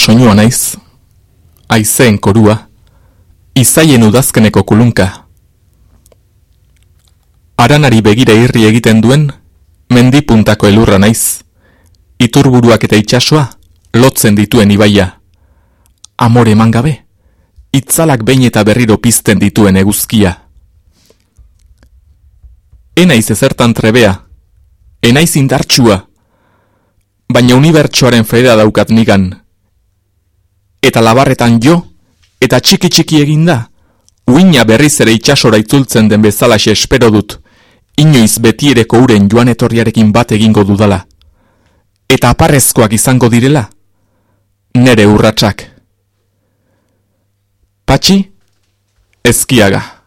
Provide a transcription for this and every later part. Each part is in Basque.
soinua naiz, aizeen korua, izaien udazkeneko kulunka. Aranari begire irri egiten duen, mendipuntako elurra naiz, iturburuak eta itsasoa lotzen dituen ibaia. Amore eman gabe, itzalak behin eta berriro pizten dituen eguzkia. Enaiz ezertan trebea, enaiz indartsua, baina unibertsuaren fedea daukat nigan. Eta labarretan jo, eta txiki txiki eginda, uina berriz ere itxasora itzultzen den bezalaxe espero dut, inoiz betiereko uren joan etorriarekin bat egingo dudala. Eta aparrezkoak izango direla, nere urratsak. Patxi, ezkiaga.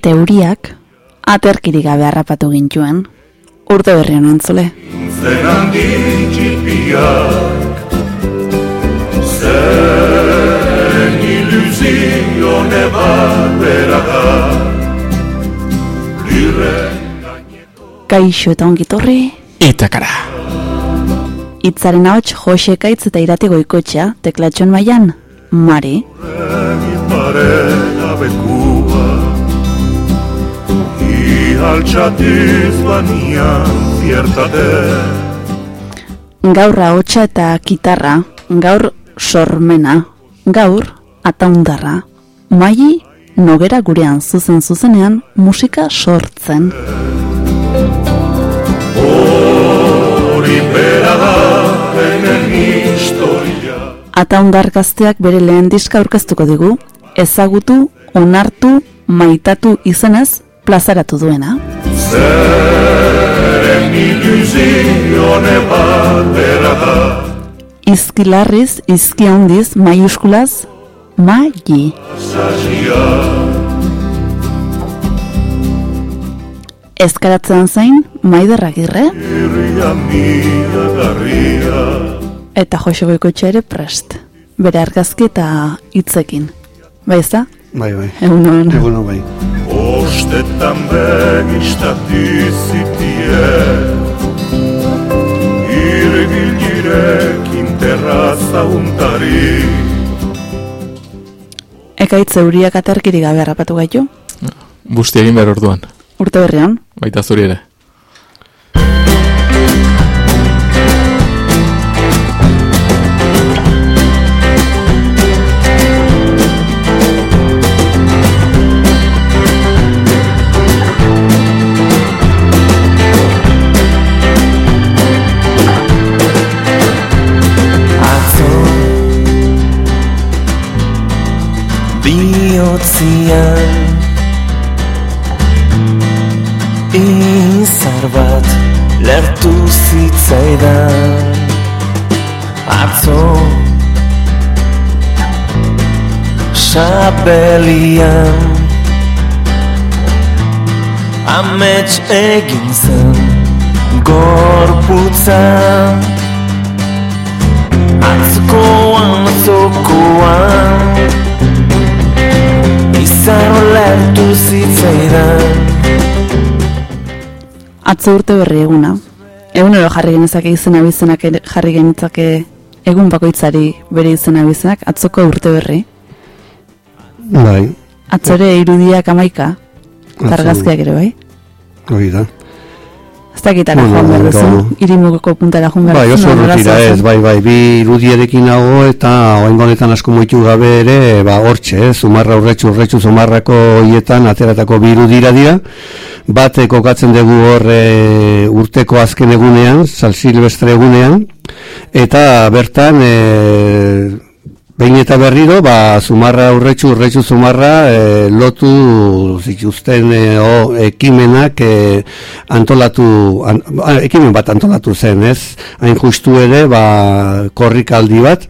Eta euriak aterkirik gabe harrapatu gintuen. Urte berrian antzule. Zen Kaixo eta ongitorri Itakara Itzaren hau Jose Kaitz eta irate goikotxa Teklatxon maian Mari altxatiz banian ziertate. Gaur haotxa eta kitarra, gaur sormena, gaur ataundarra, mai nogera gurean zuzen zuzenean musika sortzen. Ataundar gazteak bere lehen diska aurkeztuko digu, ezagutu, onartu, maitatu izenez, plazaratu duena. Izkilarriz, izki handiz, maiuskulaz, magi. Ezkaratzen zain, maiderra girre. Eta Jose Goikotxe ere prest. Bere argazki eta hitzekin. Bai ez da? Bai, bai. Egunon. Egunon, bai. Ostetan begistat dizitie Irgil terraza untari Ekaitz euriak aterkiri gabe harrapatu gaitu? Busti egin behar orduan. Urte berrian? Baita zuri ere. Bihotzian Izar bat lertu zitzaidan. Atzo Sabelian. Amets egin zen Gorputza. Atzokoan, atzokoan izan olertu zitzaidan Atzo urte berri eguna. Egunero jarri genezake izena bizenak jarri genitzake egun bakoitzari bere izena bizenak atzoko urte berri. Bai. Atzore irudiak amaika Targazkiak ere bai. Hoi da Ez dakitara Bueno, joan behar duzu, irimugoko puntara joan behar Bai, duzu, oso nola urrutira zoazen? ez, bai, bai, bi irudierekin nago eta oain honetan asko moitu gabe ere, ba, hortxe, eh, zumarra urretxu, urretxu, zumarrako hietan ateratako bi irudira dira, bat kokatzen dugu hor eh, urteko azken egunean, Sal Silvestre egunean, eta bertan, e, behin eta berriro, ba, zumarra urretxu, urretxu zumarra, e, lotu zituzten e, o, ekimenak e, antolatu, an, ba, ekimen bat antolatu zen, ez? Hain justu ere, ba, korrikaldi bat,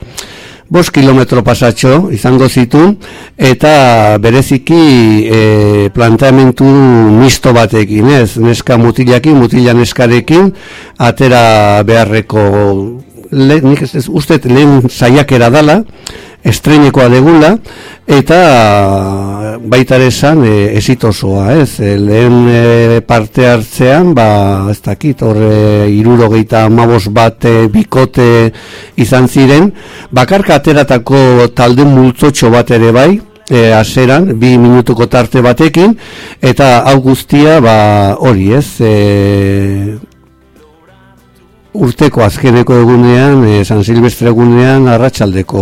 bost kilometro pasatxo izango zituen, eta bereziki e, planteamentu misto batekin, ez? Neska mutilakin, mutila neskarekin, atera beharreko le, nik ez, ez uste lehen saiakera dala, estreinekoa degula, eta baita ere esan e, esitosoa, ez? E, lehen e, parte hartzean, ba, ez dakit, horre irurogeita amabos bat e, bikote izan ziren, bakarka ateratako talde multzotxo bat ere bai, e, aseran, bi minutuko tarte batekin, eta hau guztia, ba, hori ez, e, urteko azkeneko egunean, e, San Silvestre egunean, arratsaldeko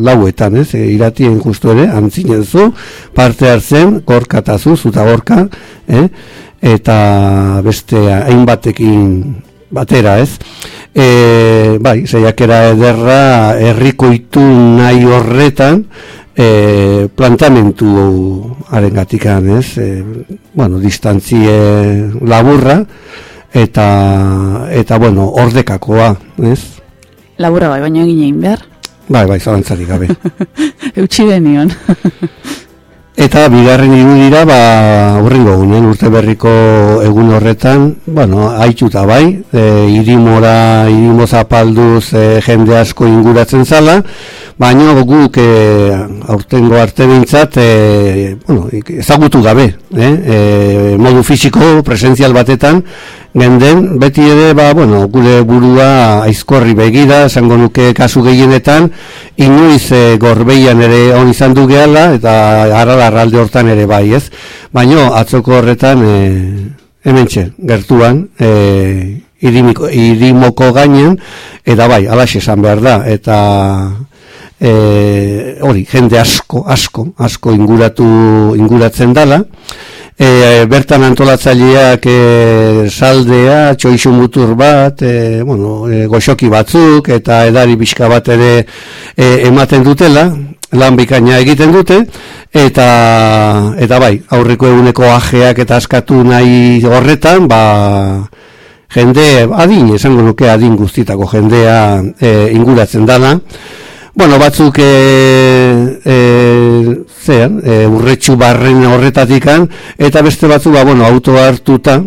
lauetan, ez, e, iratien justu ere, antzinen zu, parte hartzen, gorka eta zu, zuta gorka, eh? eta beste hainbatekin batera, ez. E, bai, zeiakera ederra, herriko itun nahi horretan, e, plantamentu arengatikan, ez, e, bueno, distantzie laburra, eta eta bueno, ordekakoa, ez? Laburra bai, baina egin egin behar. Bai, bai, zalantzarik gabe. Eutxi benion. Eta bigarren irudira, ba, urrengo egunen, urte berriko egun horretan, bueno, haituta bai, e, irimora, irimo zapalduz e, jende asko inguratzen zala, baina guk e, aurtengo arte bintzat, e, bueno, ezagutu gabe, eh? e, modu fisiko, presentzial batetan, genden, beti ere, ba, bueno, gure burua aizkorri begira, esango nuke kasu gehienetan, inoiz e, gorbeian ere on izan du gehala, eta arala arralde hortan ere bai, ez? Baino, atzoko horretan, e, hementxe, gertuan, e, irimiko, irimoko gainen, eta bai, alaxe esan behar da, eta e, hori, jende asko, asko, asko inguratu, inguratzen dala, e, bertan antolatzaileak e, saldea, txoixu mutur bat, e, bueno, e, goxoki batzuk, eta edari pixka bat ere e, ematen dutela, lan bikaina egiten dute, eta, eta bai, aurreko eguneko ajeak eta askatu nahi horretan, ba, jende, adin, esango nuke adin guztitako jendea e, inguratzen dana, Bueno, batzuk e, e, zean, e, urretxu barren horretatikan, eta beste batzuk, ba, bueno, auto hartuta,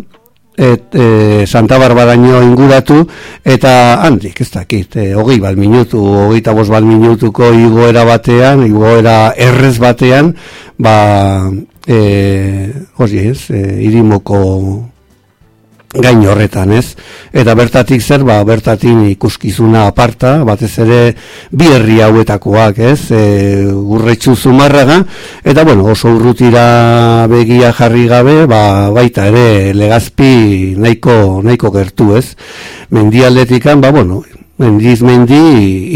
et, e, Santa Barbaraino inguratu, eta handik, ez dakit, e, hogei bat minutu, hogei eta bat minutuko igoera batean, igoera errez batean, ba, e, hori ez, e, irimoko gain horretan, ez? Eta bertatik zer, ba, bertatik ikuskizuna aparta, batez ere bi herri hauetakoak, ez? E, urretxu zumarraga, eta bueno, oso urrutira begia jarri gabe, ba, baita ere legazpi nahiko, nahiko gertu, ez? Mendialdetikan, ba, bueno, mendiz mendi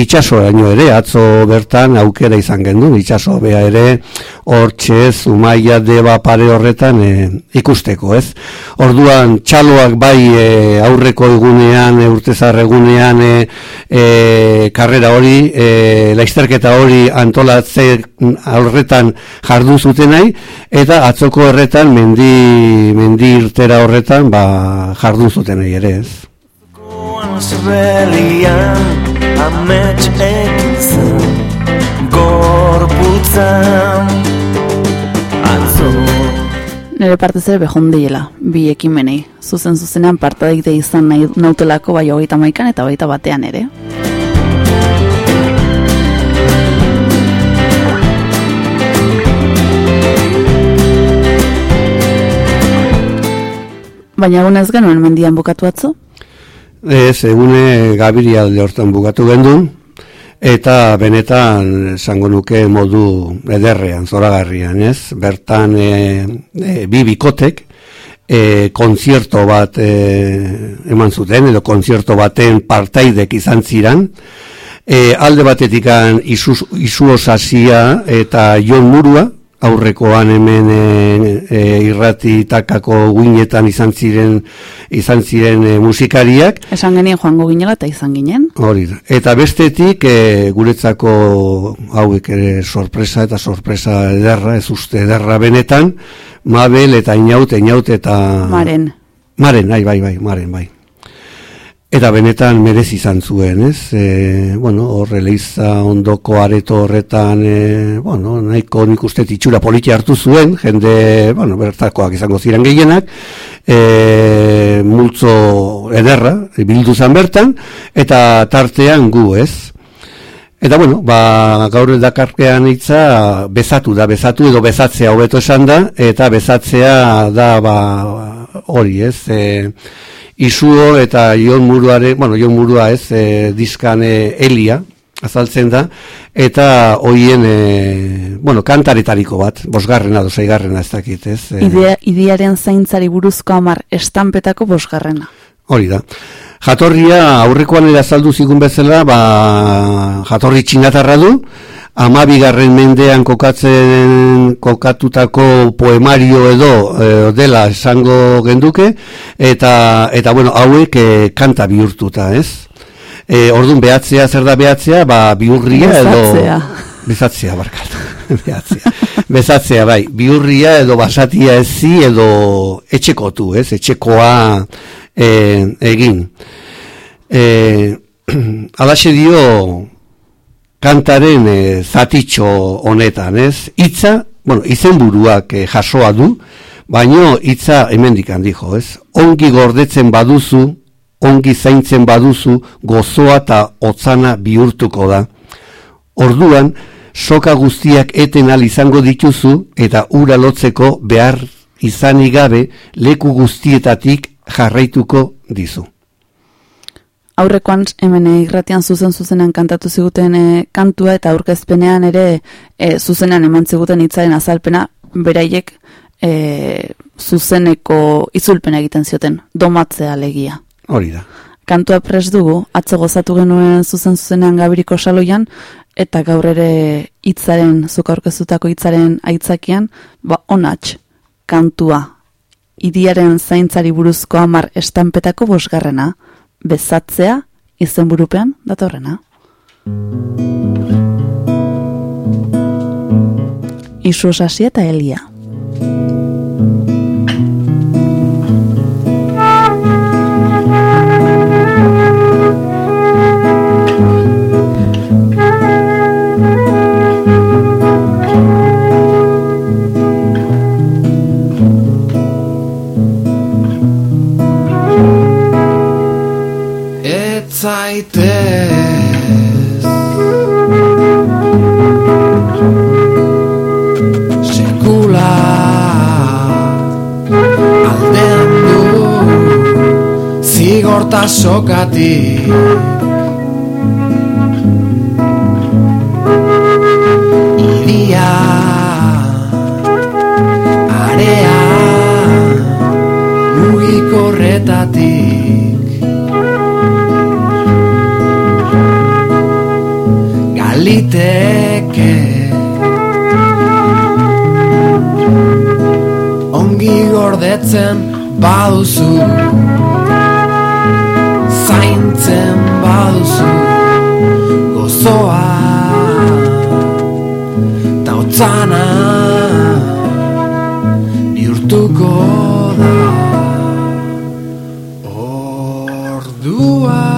itxasoraino ere, atzo bertan aukera izan gendu, itxaso bea ere, hortxe, zumaia deba pare horretan e, ikusteko, ez? Orduan, txaloak bai e, aurreko egunean, e, urtezar egunean, e, e, karrera hori, e, laizterketa hori antolatze horretan jardu zuten eta atzoko horretan, mendi, mendi irtera horretan, ba, jardu zuten ere, ez? Zerrelian amets egin zen Gorputzan Atzo Nire parte ere behondeiela, bi ekimenei. Zuzen zuzenean partadik de izan nahi nautelako bai hogeita maikan eta hogeita batean ere. Baina egun ez genuen mendian bukatu atzo? Ez, egune Gabiria alde hortan bugatu gendun, eta benetan esango nuke modu ederrean, zoragarrian, ez? Bertan e, e, bi bikotek, e, konzierto bat e, eman zuten, edo konzierto baten partaidek izan ziren, e, alde batetikan isu, isu osasia eta Jon Murua, aurrekoan hemen e, e, irrati takako guinetan izan ziren izan ziren e, musikariak. Esan genien joango ginela eta izan ginen. Hori da. Eta bestetik e, guretzako hauek ere sorpresa eta sorpresa ederra, ez uste ederra benetan, Mabel eta Inaut, Inaut eta... Maren. Maren, bai, bai, bai, Maren, bai. Eta benetan merez izan zuen, ez? E, bueno, horre lehiza ondoko areto horretan, e, bueno, nahiko nik uste titxura politi hartu zuen, jende, bueno, bertakoak izango ziren gehienak, e, multzo ederra, bildu zan bertan, eta tartean gu, ez? Eta bueno, ba, gaur dakarkean hitza bezatu da, bezatu edo bezatzea hobeto esan da, eta bezatzea da, ba, hori, ez? E, Isuo eta Jon Muruare, bueno, Jon Murua ez, e, diskan e, Elia, azaltzen da, eta hoien, e, bueno, kantaretariko bat, bosgarrena, dozaigarrena ez dakit, ez? E, Idea, idearen zaintzari buruzko amar estampetako bosgarrena. Hori da. Jatorria aurrekoan ere azaldu zigun bezala, ba, jatorri txinatarra du, amabigarren mendean kokatzen kokatutako poemario edo e, dela esango genduke eta eta bueno hauek e, kanta bihurtuta ez? E, ordun behatzea zer da behatzea? Ba bihurria edo bezatzea barkatu. Behatzea. Bezatzea bai. Bihurria edo basatia ezi edo etxekotu ez? Etxekoa e, egin. E, alaxe dio kantaren e, zatitxo honetan, ez? Itza, bueno, izenburuak e, jasoa du, baino hitza hemendik dijo, ez? Ongi gordetzen baduzu, ongi zaintzen baduzu, gozoa eta otzana bihurtuko da. Orduan, soka guztiak eten al izango dituzu eta ura lotzeko behar izanik gabe leku guztietatik jarraituko dizu aurrekoan hemen irratian zuzen zuzenean kantatu ziguten e, kantua eta aurkezpenean ere e, zuzenean eman ziguten hitzaren azalpena beraiek e, zuzeneko itzulpena egiten zioten domatzea legia. Hori da. Kantua pres dugu, atzo gozatu genuen zuzen zuzenean gabiriko saloian, eta gaur ere hitzaren zuk aurkezutako hitzaren aitzakian, ba onatx, kantua, idiaren zaintzari buruzko amar estampetako bosgarrena, bezatzea izenburupean datorrena. Isu eta elia. Zaitez Sekula aldean du Zigorta sokatik. Iria Area Mugikorretatik liteke Ongi gordetzen baduzu. Zaintzen baduzu. Gozoa. Tautzana Bihurtuko da. Ete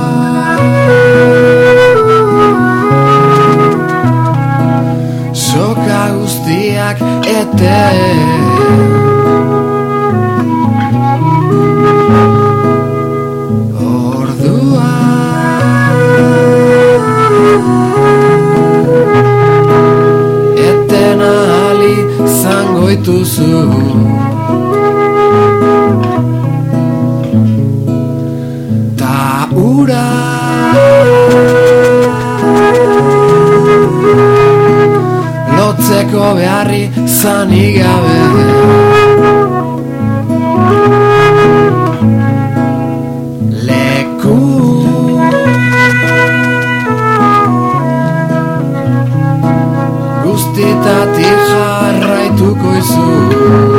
Ordua. Eten ahali zangoituzu Ta asko beharri zanik gabe. Leku. Guztetatik jarraituko izu. Leku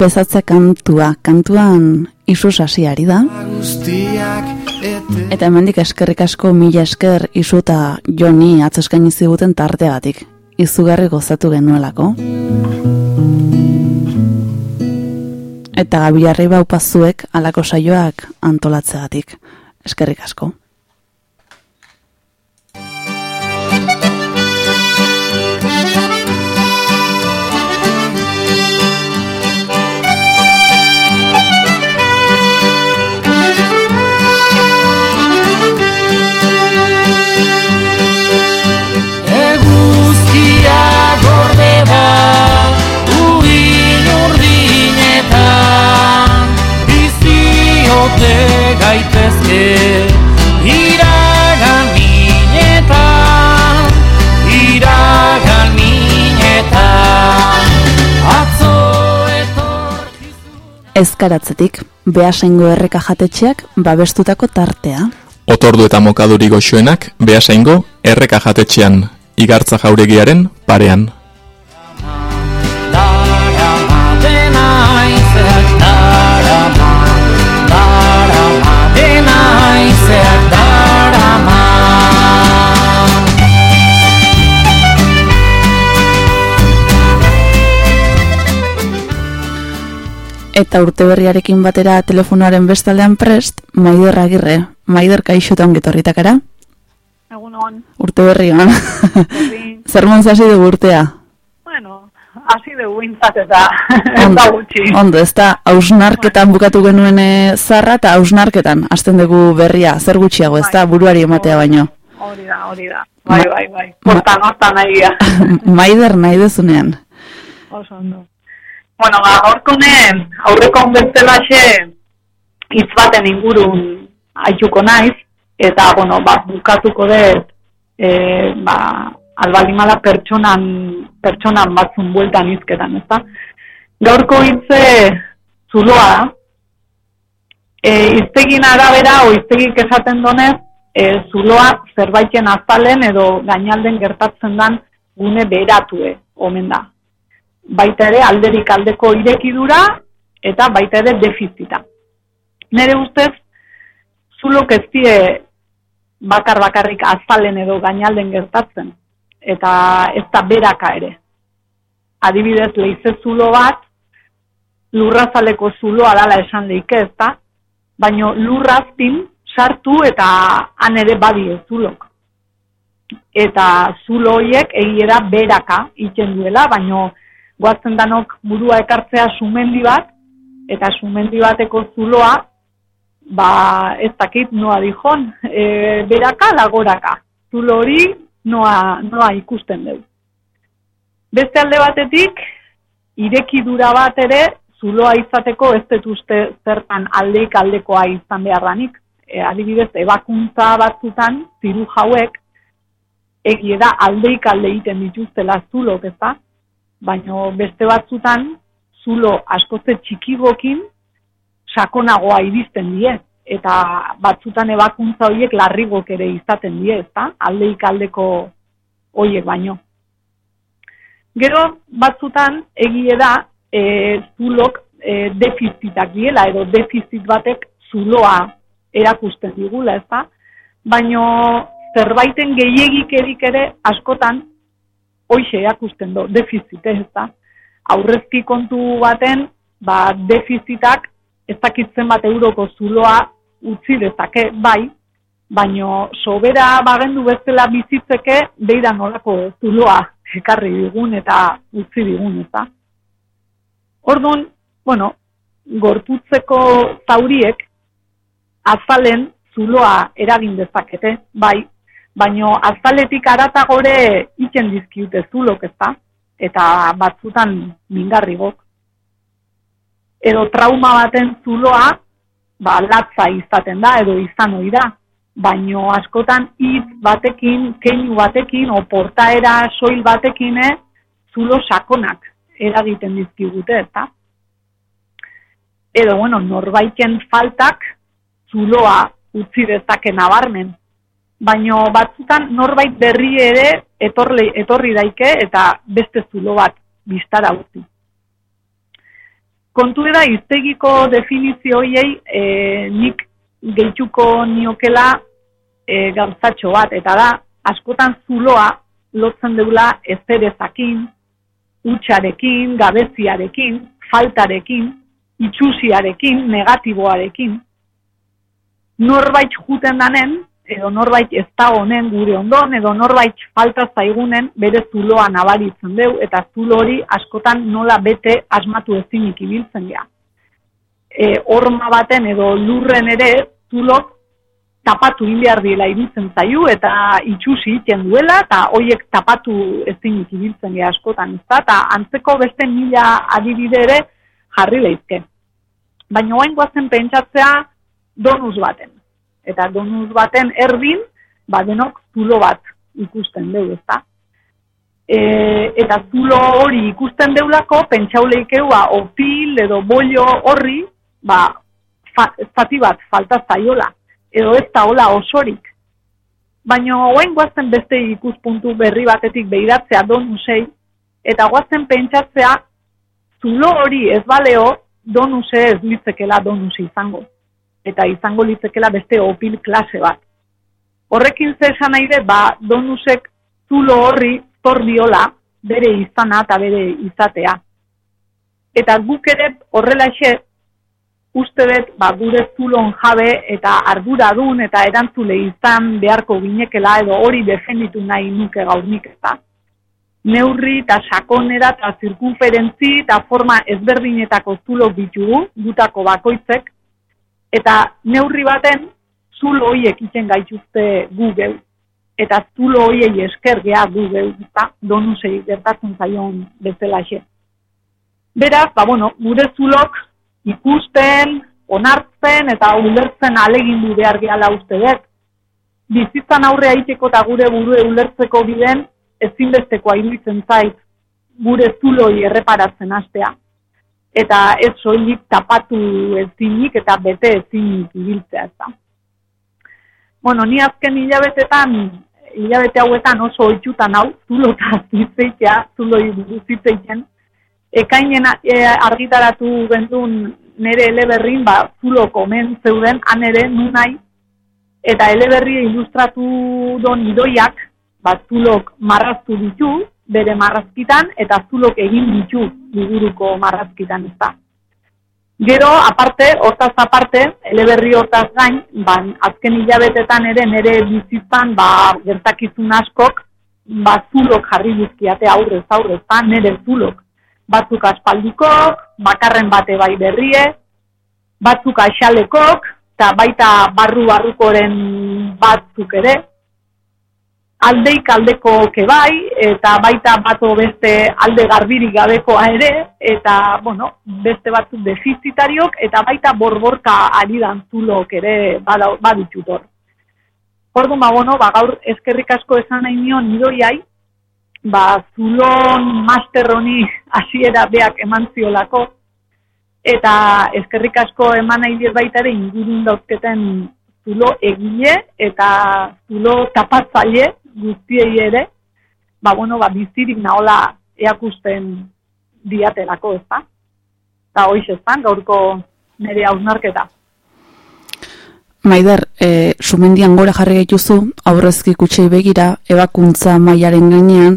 bezatze kantua, kantuan isu sasiari da. Eta hemendik eskerrik asko mila esker isu eta joni atzeskaini ziguten tarteagatik. Izugarri gozatu genuelako. Eta gabilarri baupazuek alako saioak antolatzeagatik. Eskerrik asko. Biziote gaitezke Iragan minetan Iragan minetan Atzo etorkizun Ezkaratzetik, behasengo erreka jatetxeak babestutako tartea. Otordu eta mokaduri goxoenak behasaingo erreka jatetxean, igartza jauregiaren parean. Eta urte berriarekin batera telefonoaren bestaldean prest, Maider Agirre. Maider kaixuta ongetorritakara. Egun on, Urte berri on. berdin, Zer monzasi dugu urtea? bueno, hasi dugu intzat eta Ondo, gutxi. ondo, ez da, hausnarketan bukatu genuen eh, zarra eta hausnarketan, hasten dugu berria, zer gutxiago, ez da, buruari ematea baino. Hori da, hori da. Bai, bai, bai. Hortan, hortan nahi Maider nahi dezunean. Oso ondo. Bueno, ba, gaurkonen aurreko bezalaxe hitz baten ingurun aituko naiz, eta, bueno, ba, bukatuko dut, e, ba, albalimala pertsonan, pertsonan batzun bueltan izketan, ezta? Gaurko hitze zuloa da, e, iztegin arabera, o iztegik esaten donez, e, zuloa zerbaiten azalen edo gainalden gertatzen dan gune beratue, omen da. Baita ere alderik aldeko irekidura eta baita ere defizita. Nere ustez, zulok ez die bakar bakarrik azalen edo gainalden gertatzen, eta ez da beraka ere. Adibidez, leize zulo bat, lurrazaleko zuloa dala esan leike ez da, baino lurrazpin sartu eta han ere badi ez zulok. Eta zulo horiek egiera beraka iten duela, baino guatzen danok burua ekartzea sumendi bat, eta sumendi bateko zuloa, ba ez dakit noa dijon, e, beraka lagoraka. Zulo hori noa, noa ikusten dugu. Beste alde batetik, irekidura bat ere, zuloa izateko ez dut zertan aldeik aldekoa izan behar danik. E, adibidez, ebakuntza batzutan, ziru jauek, egie da aldeik alde egiten dituztela zulok, ez da? Baina beste batzutan, zulo askotze txikigokin, sakonagoa iristen die. Eta batzutan ebakuntza horiek larrigok ere izaten die, ez da? Aldeik aldeko horiek baino. Gero batzutan egie da e, zulok e, defizitak diela edo defizit batek zuloa erakusten digula, ez da? Baino zerbaiten gehiegik erik ere askotan hoxe erakusten do, defizite, ez da? Aurrezki kontu baten, ba, defizitak ez dakitzen bat euroko zuloa utzi dezake, bai, baino sobera bagendu bezala bizitzeke beira nolako zuloa ekarri digun eta utzi digun, ez da? Orduan, bueno, gorputzeko zauriek azalen zuloa eragin dezakete, bai, baino azaletik aratagore itzen dizkiute zulok, ez da? Eta batzutan mingarrigok. Edo trauma baten zuloa, ba, latza izaten da, edo izan ohi da. Baino askotan hitz batekin, keinu batekin, o portaera soil batekin, eh, zulo sakonak eragiten dizkigute, ezta? Edo, bueno, norbaiten faltak zuloa utzi dezake nabarmen. Baino batzutan norbait berri ere etorle, etorri daike eta beste zulo bat biztara utzi. kontu da iztegiko definizio hoiei e, nik gehituko niokela e, gauzatxo bat, eta da, askotan zuloa lotzen deula ezerezakin, utxarekin, gabeziarekin, faltarekin, itxusiarekin, negatiboarekin, norbait juten danen, edo norbait ez da honen gure ondon, edo norbait falta zaigunen bere zuloa nabaritzen deu, eta zulo hori askotan nola bete asmatu ezinik ibiltzen gea. E, horma baten edo lurren ere zulok tapatu behar dela iruditzen zaiu eta itxusi iten duela eta hoiek tapatu ezinik ibiltzen gea askotan ez da, eta antzeko beste mila adibide ere jarri lehizke. Baina oain guazen pentsatzea donuz baten eta donuz baten erdin, ba denok zulo bat ikusten dugu, ezta? E, eta zulo hori ikusten deulako, pentsauleikeua opil edo bollo horri, ba, fa, bat falta zaiola, edo ez da hola osorik. Baina hoen guazten beste ikuspuntu berri batetik behiratzea donusei, eta guazten pentsatzea zulo hori ez baleo donuse ez litzekela donusi izango eta izango litzekela beste opil klase bat. Horrekin ze esan nahi ba, donusek zulo horri zordiola bere izana eta bere izatea. Eta guk ere horrelaxe uste dut ba, gure zulon jabe eta arduradun eta erantzule izan beharko ginekela edo hori defenditu nahi nuke gaur nik eta. Neurri eta sakonera eta zirkunferentzi eta forma ezberdinetako zulo ditugu, gutako bakoitzek, eta neurri baten zulo hoiek iten gaituzte Google eta zulo hoiei esker gea Google eta donusei gertatzen zaion bezalaxe. Beraz, ba, bueno, gure zulok ikusten, onartzen eta ulertzen alegindu behar gehala uste dut. Bizitzan aurre aiteko eta gure buru ulertzeko biden ezinbesteko iruditzen zait gure zuloi erreparatzen astea eta ez soilik tapatu ezinik eta bete ezinik ibiltzea ez da. Bueno, ni azken hilabetetan, hilabete hauetan oso oitxutan hau, zulo eta zitzeitea, zulo zitzeitzen, ekainen e, argitaratu gendun nire eleberrin, ba, zulo komen zeuden, han ere, nunai, eta eleberri ilustratu don idoiak, ba, zulok marraztu ditu, bere marrazkitan eta zulok egin ditu liburuko marrazkitan ez da. Gero, aparte, hortaz aparte, eleberri hortaz gain, ban, azken hilabetetan ere nire bizitzan, ba, gertakizun askok, ba, zulok jarri dizkiate aurrez, aurrez, ba, nire zulok. Batzuk aspaldikok, bakarren bate bai berrie, batzuk aixalekok, eta baita barru-barrukoren batzuk ere, aldeik aldeko bai, eta baita bato beste alde garbirik gabekoa ere, eta, bueno, beste batzuk defizitariok, eta baita borborka ari dantzulok ere baditutor. Ordu ma, bueno, ba, gaur eskerrik asko esan nahi nion nidoiai, ba, zulon masterroni hasiera beak eman ziolako, eta eskerrik asko eman nahi baita ere ingurun dauzketen zulo egile eta zulo tapatzaile guztiei ere, ba, bueno, ba, bizirik naola eakusten diatelako, ez da? Eta hoiz ez gaurko nire hausnarketa. Maider, e, sumendian gora jarri gaituzu, aurrezki kutsei begira, ebakuntza mailaren gainean,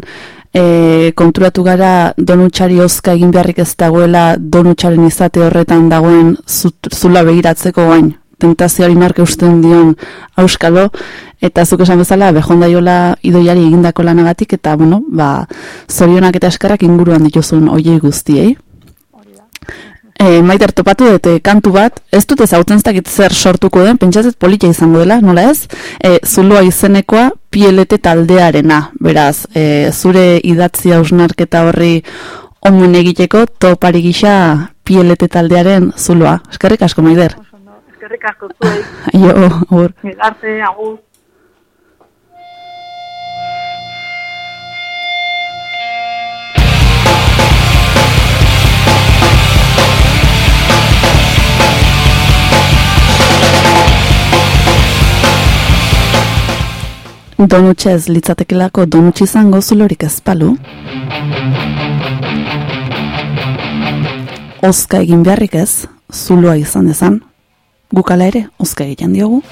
e, konturatu gara donutxari ozka egin beharrik ez dagoela donutxaren izate horretan dagoen zula begiratzeko gain, tentazio hori marke usten dion auskalo, eta zuk esan bezala, behonda jola idoiari egindako lanagatik, eta, bueno, ba, zorionak eta eskarrak inguruan dituzun oiei guztiei. E, maiter topatu dute kantu bat, ez dut ezautzen zakit zer sortuko den, pentsatzet politia izango dela, nola ez? E, zuloa izenekoa pielete taldearena, beraz, e, zure idatzi hausnarketa horri omen egiteko topari gisa pielete taldearen zuloa. Eskerrik asko, Maider eskerrik asko zuei. Jo, agur. Arte, agur. Donutxez litzatekelako donutxi izango zulorik ezpalu. ozka egin beharrik ez, zuloa izan dezan, gukala ere, ozka egiten diogu.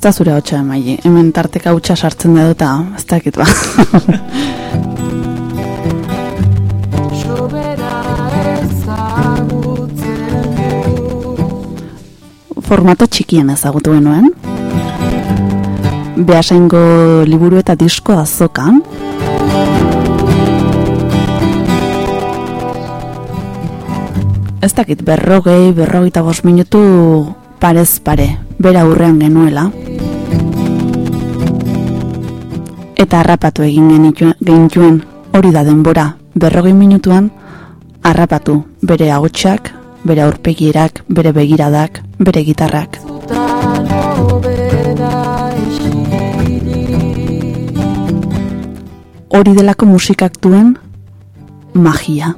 Ez da zure hotxa emaili, hemen tarteka hutsa sartzen da eta ez dakit ba. Formato txikien ezagutu genuen. Beasaingo liburu eta disko azokan. Ez dakit berrogei, berrogeita bost minutu parez pare, bera aurrean genuela. Eta harrapatu egin genituen, hori da denbora, berrogei minutuan harrapatu bere ahotsak, bere aurpegierak, bere begiradak, bere gitarrak. Hori delako musikak duen magia.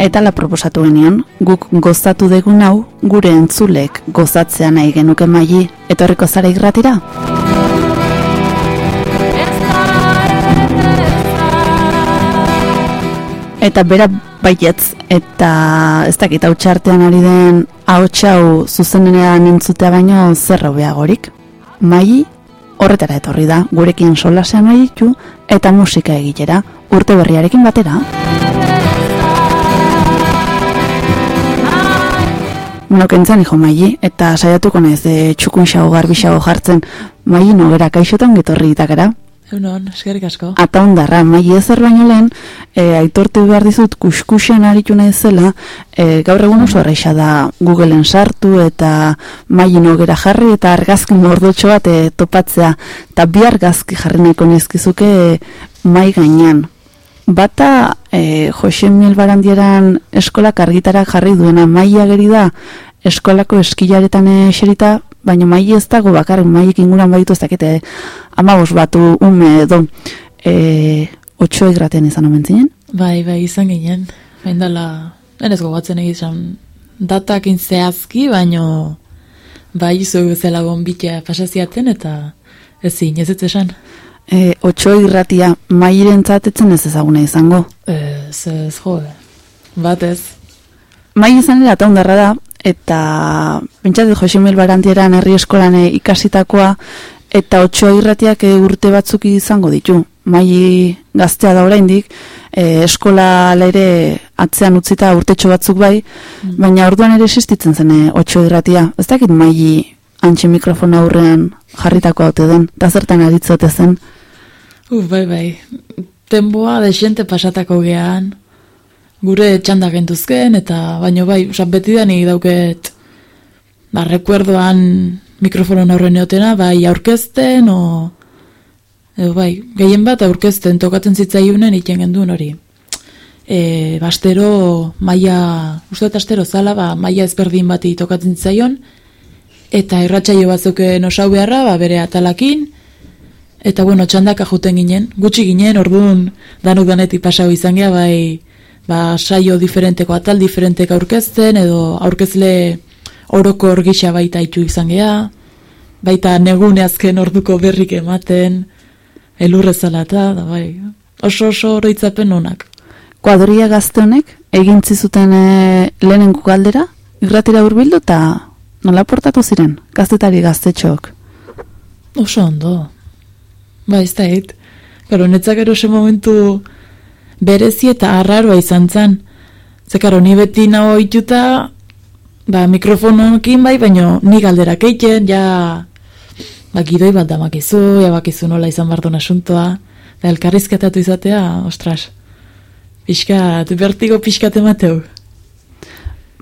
Eta la proposatu genion, guk gozatu degun hau, gure entzulek gozatzea nahi genuke maili, etorriko zara irratira? Eta bera baietz, eta ez dakit hau txartean ari den hau txau zuzenean entzutea baino zer hobeagorik. Mai horretara etorri da, gurekin solasean ditu eta musika egitera, urte berriarekin batera. Bueno, kentzan hijo maili, eta saiatuko naiz de txukun xago garbixago jartzen, maili nogera kaixotan getorri itakara. Egunon, eskerrik asko. Ata ondarra, maili ezer baino lehen, e, aitortu behar dizut kuskusian aritu naizela, e, gaur egun oso erraixa da Googleen sartu eta maili nogera jarri eta argazki mordotxo bat e, topatzea, eta bi argazki jarri nahiko nizkizuke e, mai gainean. Bata, e, Jose Miel Barandieran eskolak argitara jarri duena maia geri da eskolako eskilaretan eserita, baina mai ez dago bakarrik maiek inguran baditu ez dakite amabos batu ume edo e, otxo igraten izan omen zinen. Bai, bai, izan ginen. Bain dala, enez gogatzen egizan, datakin zehazki, baino bai zuek bezala gonbitea pasaziaten eta ezin, ez ez esan. E, otxo irratia mairen zatetzen ez ezaguna izango. Ez, ez, jode. Bat ez. Mai izan ere ataundarra da, eta pentsatzen Jose Mil Barandieran herri eskolan e, ikasitakoa, eta otxo irratiak e, urte batzuk izango ditu. Mai gaztea da oraindik, e, eskola ere atzean utzita urtetxo batzuk bai, baina orduan ere existitzen zen e, otxo irratia. Ez dakit mai antxe mikrofona aurrean jarritako haute den, eta zertan aritzote zen. Uf, bai, bai. Tenboa desente pasatako gean, gure txanda gentuzken, eta baino bai, oza, beti da nik dauket, ba, rekuerdoan mikrofonon aurren eotena, bai, aurkezten, o, edo bai, gehien bat aurkezten tokatzen zitzaiunen iten genduen hori. E, bastero, maia, uste dut astero zala, ba, maia ezberdin bati tokatzen zitzaion, eta irratsaio batzuken osau beharra, ba, bere atalakin, eta bueno, txandaka juten ginen, gutxi ginen, orduan danuk danetik pasau izan gea, bai, ba, saio diferenteko, atal diferenteko aurkezten, edo aurkezle oroko orgisa baita itxu izan gea, baita negune azken orduko berrik ematen, elurrezala eta, da bai, oso oso oroitzapen onak. Kuadria gazte honek, egin zizuten e, lehenengo galdera, irratira hurbildu eta nola portatu ziren, gaztetari gaztetxoak. Oso ondo. Ba, ez da hit. Karo, netzak erose momentu berezi eta arraroa izan zen. Zekaro, ni beti nago ituta, ba, mikrofonokin bai, baino ni galderak egiten, ja, ba, gidoi bat damakizu, ja bakizu nola izan bardun asuntoa, da elkarrizketatu izatea, ostras, pixkat, bertigo pixkat emateu.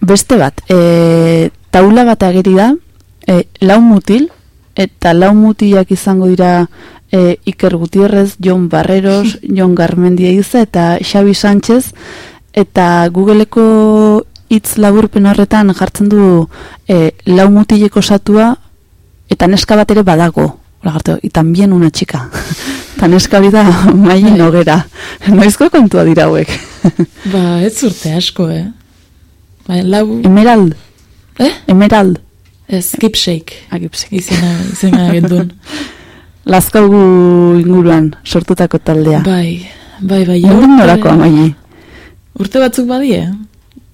Beste bat, e, taula bat ageri da, e, lau mutil, eta lau mutilak izango dira e, Iker Gutierrez, Jon Barreros, Jon Garmendia Iza eta Xabi Sánchez, eta Googleeko hitz laburpen horretan jartzen du e, lau mutileko satua, eta neska bat ere badago, Hola, gartu, y también una chica. Eta neska hori da mai nogera. Noizko kontua dira hauek. Ba, ez urte asko, eh? Ba, lau... Emerald. Eh? Emerald. Ez, Keepshake. Agipsek. Izena, izena gendun. Lazkaugu inguruan sortutako taldea. Bai, bai, bai. Norden norako amai. Urte batzuk badie.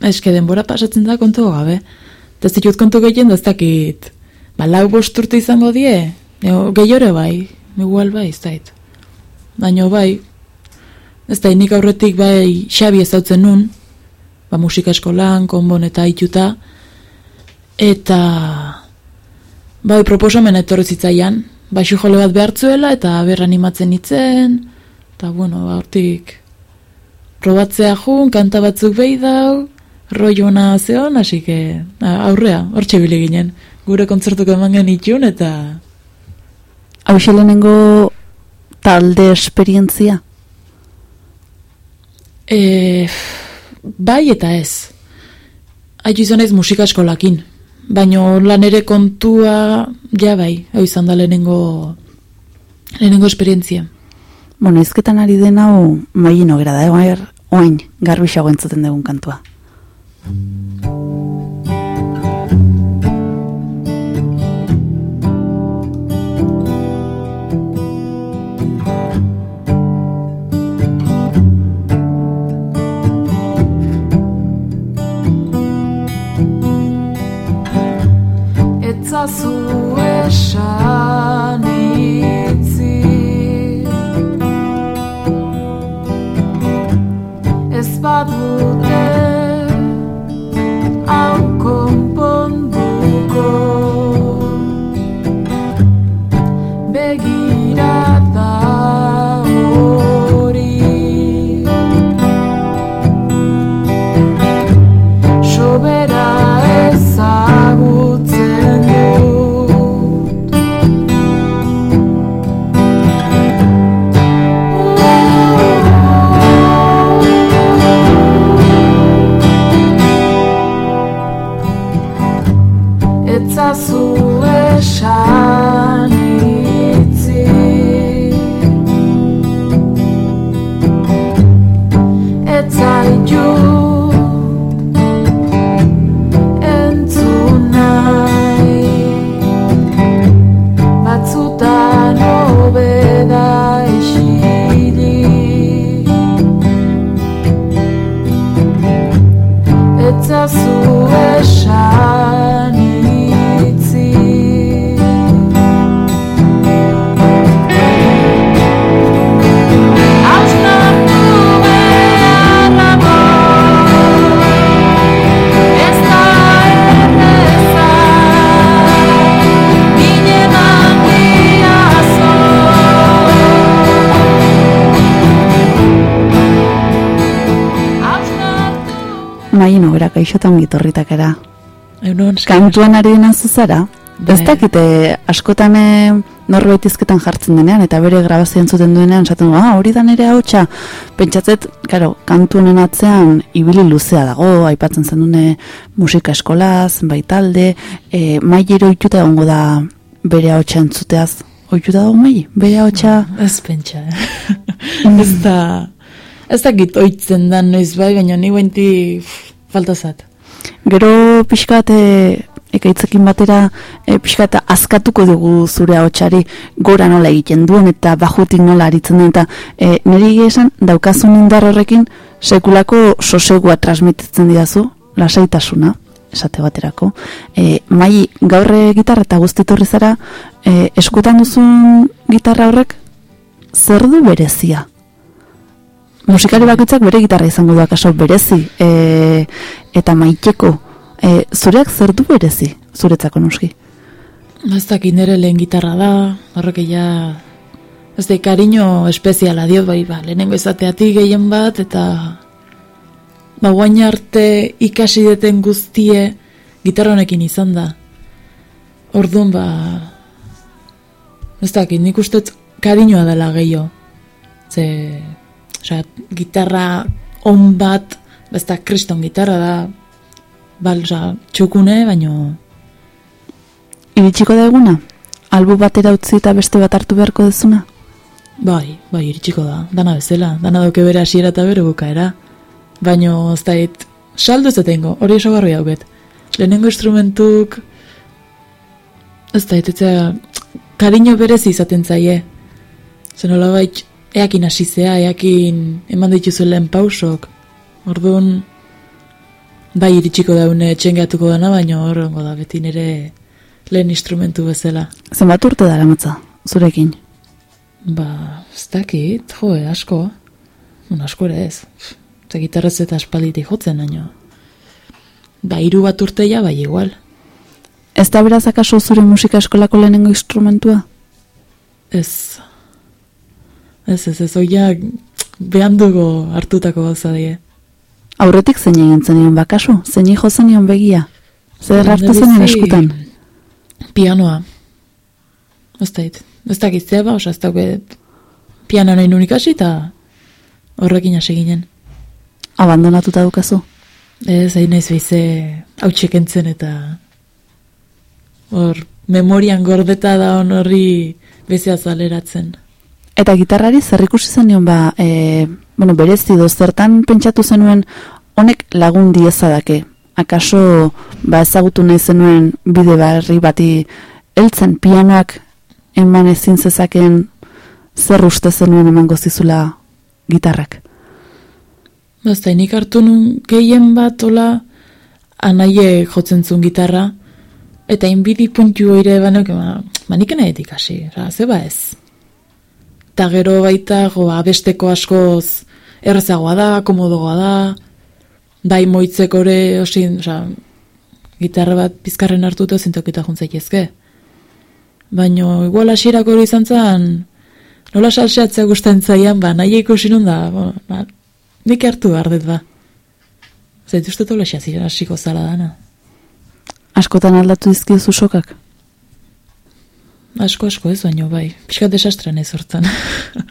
Eske denbora pasatzen da kontu gabe. Eta ez ditut kontu gehien da ez dakit. Ba, lau bost urte izango die. Gehiore bai. Igual bai, ez dait. Baina bai. Ez da, nik aurretik bai Xabi ezautzen nun. Ba, musika eskolan, konbon eta ituta. Eta... Bai, proposamen etorri zitzaian. Baixu jole bat behartzuela eta ber animatzen itzen. Eta, bueno, ba, hortik probatzea jun, kanta batzuk behi dau, rollo ona zeon, hasi que aurrea, hortxe bile ginen. Gure kontzertuko eman genitun eta Hau lehenengo talde esperientzia. e, bai eta ez. Haitu izan ez musika eskolakin. Baina lan ere kontua, ja bai, hau izan da lehenengo, lehenengo esperientzia. Bueno, izketan ari den hau maien ogera da, oain, garbixago entzuten dugun kantua. Kantuan ari dena zuzara? Ez Bai. dakite, askotan eh, norbait izketan jartzen denean, eta bere grabazio entzuten duenean, esaten du, ah, hori da nere hautsa. Pentsatzet, karo, kantu honen atzean, ibili luzea dago, aipatzen zen dune musika eskolaz, bai talde, e, mailero ituta egongo da bere hautsa entzuteaz. Oituta dago mai, bere hautsa... Ez pentsa, eh? ez da... Ez da gitoitzen da noiz bai, baina ni guenti falta zat. Gero pixkat e, ekaitzekin batera e, pixkat azkatuko dugu zure ahotsari gora nola egiten duen eta bajutik nola aritzen duen eta e, niri esan daukazun indar horrekin sekulako sosegua transmititzen didazu lasaitasuna esate baterako. E, mai gaur e, gitarra eta guztitorri zara e, eskutan duzun gitarra horrek zer du berezia? Musikari bakoitzak bere gitarra izango du akaso berezi e, eta maiteko e, zureak zer du berezi zuretzako nuski. Ez dakit nire lehen gitarra da, horrek ja... Ez da, kariño espeziala diot, bai, ba, lehenengo izateatik gehien bat, eta... Ba, guain arte ikasi deten guztie gitarra honekin izan da. Orduan, ba... Ez dakit, nik ustez kariñoa dela gehiago. Ze... Osea, gitarra on bat, ez da, kriston gitarra da, bal, osea, txukune, baino... Iritsiko da eguna? Albu batera utzi eta beste bat hartu beharko dezuna? Bai, bai, iritsiko da, dana bezala, dana doke bere hasiera eta bere bukaera. Baino, ez da, et, saldu ez detengo, hori esagarri hau bet. Lehenengo instrumentuk, ez da, etetzea, kariño berezi izaten zaie. Zen hola bait, eakin hasizea, eakin eman dituzu lehen pausok. Orduan, bai iritsiko daune etxengatuko dana, baina horrengo da beti nire lehen instrumentu bezala. Zenbat urte dara matza, zurekin? Ba, ez dakit, jo, eh, asko. Bueno, asko ere ez. Eta gitarrez eta aspalditik jotzen, baino. Ba, hiru bat urteia, bai, igual. Ez da beraz akaso zure musika eskolako lehenengo instrumentua? Ez. Ez, ez, ez, oiak behan dugu hartutako gauza die. Aurretik zein egin zenion bakasu? Zein jo zenion begia? Zer hartu Lehendabizi, eskutan? Pianoa. Ez. Ez da giztea ba, osa ez da piano nahi nun ikasi eta horrekin hasi ginen. Abandonatuta dukazu? Ez, hain naiz beize hau txekentzen eta hor memorian gordeta da hon horri bezea zaleratzen. Eta gitarrari zer ikusi zenion ba, e, bueno, berezi do zertan pentsatu zenuen honek lagun diezadake. Akaso ba ezagutu nahi zenuen bide barri bati heltzen pianoak eman ezin zezaken zer uste zenuen emango zizula gitarrak. Basta, nik hartu nun gehien bat ola anaie jotzen zuen gitarra, eta inbidi puntu oire banok, ba, ba nik enaietik hasi, ze ba ez. Eta gero baita, jo, abesteko askoz errezagoa da, komodogoa da, bai moitzeko ere, osin, oza, gitarra bat pizkarren hartuta zintokita juntzaitezke. Baina, igual hasierako hori izan zen, nola salseatzea gustatzen zaian, ba, nahi ikusi nun da, ba, nik hartu behar dut ba. Zaitu uste tola hasiko zala dana. Askotan aldatu dizkiozu sokak? Asko asko ez baino bai, pixkat desastren ez hortan.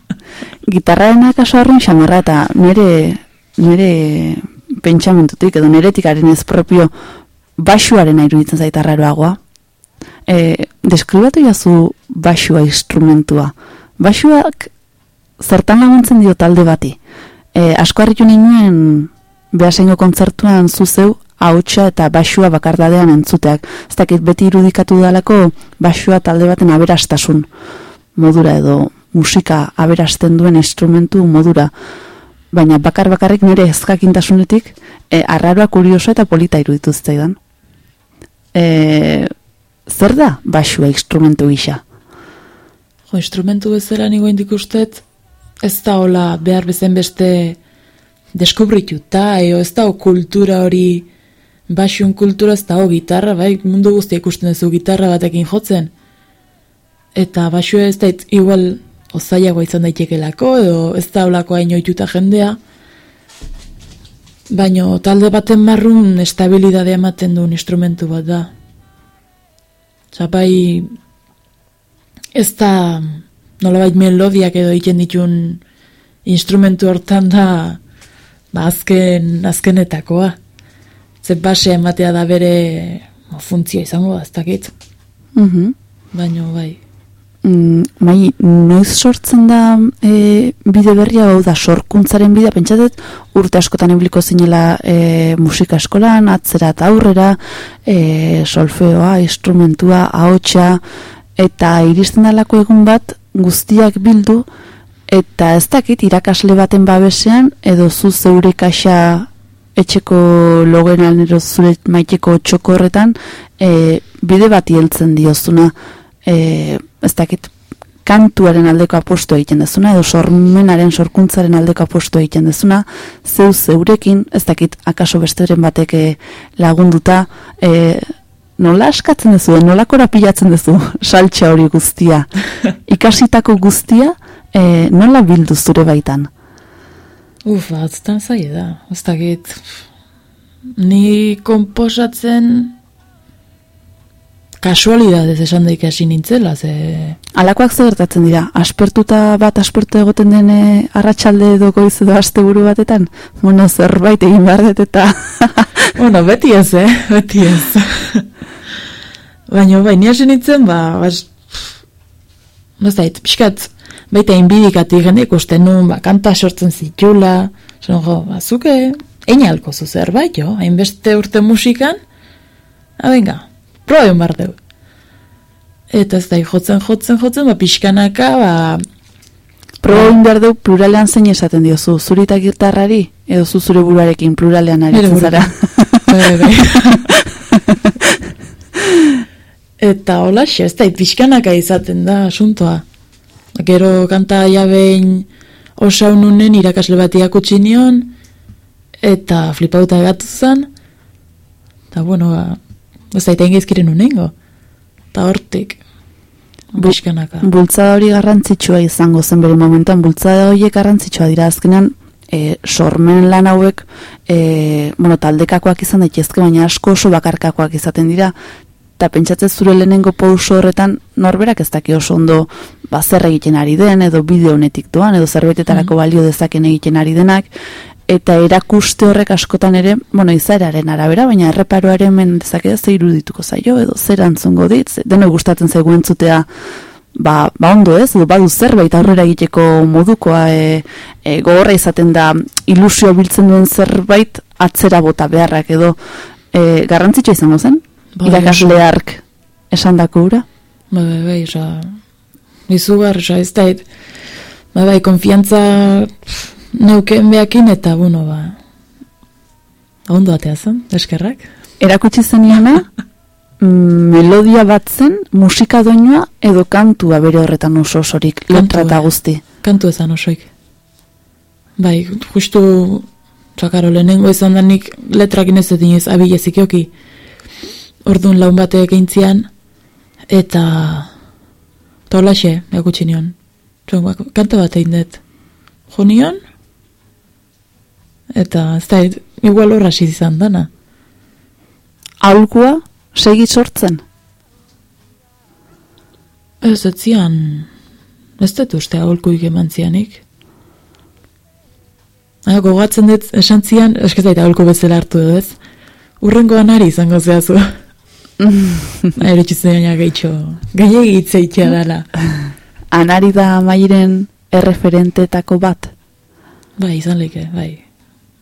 Gitarraren akaso arrun xamarra eta nire, nire pentsamentutik edo niretik ez propio basuaren iruditzen zaita raroagoa. E, deskribatu jazu basua instrumentua. Basuak zertan laguntzen dio talde bati. E, asko harritu ninen behasengo kontzertuan zuzeu hautsa eta basua bakardadean entzuteak. Ez dakit beti irudikatu dalako basua talde baten aberastasun modura edo musika aberasten duen instrumentu modura. Baina bakar bakarrik nire ezkakintasunetik e, arraroa kurioso eta polita iruditu zitzaidan. E, zer da basua instrumentu gisa? Jo, instrumentu bezala nigo indik ustet, ez da hola behar bezen beste deskubrituta, eo ez da kultura hori, basun kultura ez da ho gitarra, bai, mundu guztia ikusten duzu gitarra batekin jotzen. Eta basua ez da igual ozaiagoa izan daitekelako, edo ez da holako hain ohituta jendea. Baino talde baten marrun estabilidadea ematen duen instrumentu bat da. Osa, bai, ez da nolabait melodiak edo egiten ditun instrumentu hortan da ba, azken, azkenetakoa. Ze base ematea da bere o, funtzio izango da, ez dakit. Mhm. Baino, bai. Mm, mai, noiz sortzen da e, bide berria hau da sorkuntzaren bidea, pentsatet urte askotan ibiliko zinela e, musika eskolan, atzera eta aurrera, e, solfeoa, instrumentua, ahotsa, eta iristen dalako egun bat guztiak bildu, eta ez dakit irakasle baten babesean, edo zu zeure kaxa etxeko logenan edo zure maiteko txoko horretan, e, bide bati heltzen diozuna, e, ez dakit, kantuaren aldeko apostu egiten dezuna, edo sormenaren sorkuntzaren aldeko apostu egiten dezuna, zeu zeurekin, ez dakit, akaso besteren batek eh, lagunduta, e, nola askatzen duzu, nola korapilatzen duzu, saltxa hori guztia, ikasitako guztia, e, nola bildu zure baitan? Uf, batzutan zai da, ez dakit. Ni komposatzen kasualidadez esan daik hasi nintzela, ze... Alakoak zer gertatzen dira, aspertuta bat aspertu egoten den eh, arratsalde edo goiz edo asteburu batetan, bueno, zerbait egin behar dut eta... bueno, beti ez, eh? Beti ez. Baina, bai, ni hasi nintzen, ba, bas... Ez dait, pixkat, baita inbidikatik jende ikusten nun, ba, kanta sortzen zitula, zon, jo, ba, zuke, einalko zu zerbait, jo, hainbeste urte musikan, ha, venga, proba egon behar dugu. Eta ez da, jotzen, jotzen, jotzen, ba, pixkanaka, ba, Proba egin behar du pluralean zein esaten diozu, zuri eta gitarrari, edo zu zure buruarekin pluralean aritzen zara. Eta hola ez da, pixkanaka izaten da, asuntoa. Gero kanta jabein osaununen irakasle bat iakutsi nion, eta flipauta gatu zen, eta bueno, ba, ez da, eta ingezkiren unengo. Eta hortik, pixkanaka. Bultzada hori garrantzitsua izango zen bere momentuan, bultzada horiek garrantzitsua dira azkenan, e, sormen lan hauek, e, bueno, taldekakoak izan daitezke, baina asko oso bakarkakoak izaten dira, eta pentsatzen zure lehenengo pauso horretan norberak ez daki oso ondo ba, zer egiten ari den, edo bideo honetik doan, edo zerbaitetarako balio dezaken egiten ari denak, eta erakuste horrek askotan ere, bueno, izaeraren arabera, baina erreparoaren men dezake ze irudituko zaio, edo zer antzungo dit, denoi gustatzen zaigu entzutea, ba, ba ondo ez, edo badu zerbait aurrera egiteko modukoa, e, e, gogorra izaten da ilusio biltzen duen zerbait atzera bota beharrak edo e, garrantzitsua izango zen, Bai, irakasle hark esan dako ura. Bai, bai, bai, oza, izugar, oza, ez da, bai, bai, konfiantza neuken behakin, eta, bueno, ba, ondo atea zen, eskerrak. Erakutsi zeniona, mm, melodia bat zen, musika doinua edo kantua bere horretan oso osorik, letra eta guzti. Kantu ezan osoik. Bai, justu, txakaro, lehenengo izan da nik letrakin ez dut inoiz abilezik joki. Orduan laun batek eintzian, eta, eta holaxe, erakutsi nion. Ba, kanta bat egin dut. Jo nion, eta ez da, igual horra izan dana. Aulkua, segi sortzen. Ez, ez zian, ez dut uste aholkuik eman zianik. Ah, gogatzen dut, esan zian, eskazait aholku bezala hartu edo ez. Urrengoan ari izango zehazu. Eretsu baina gehitxo, gehiagi itzeitea dela. Anari da mairen erreferentetako bat. Bai, izan leke, bai.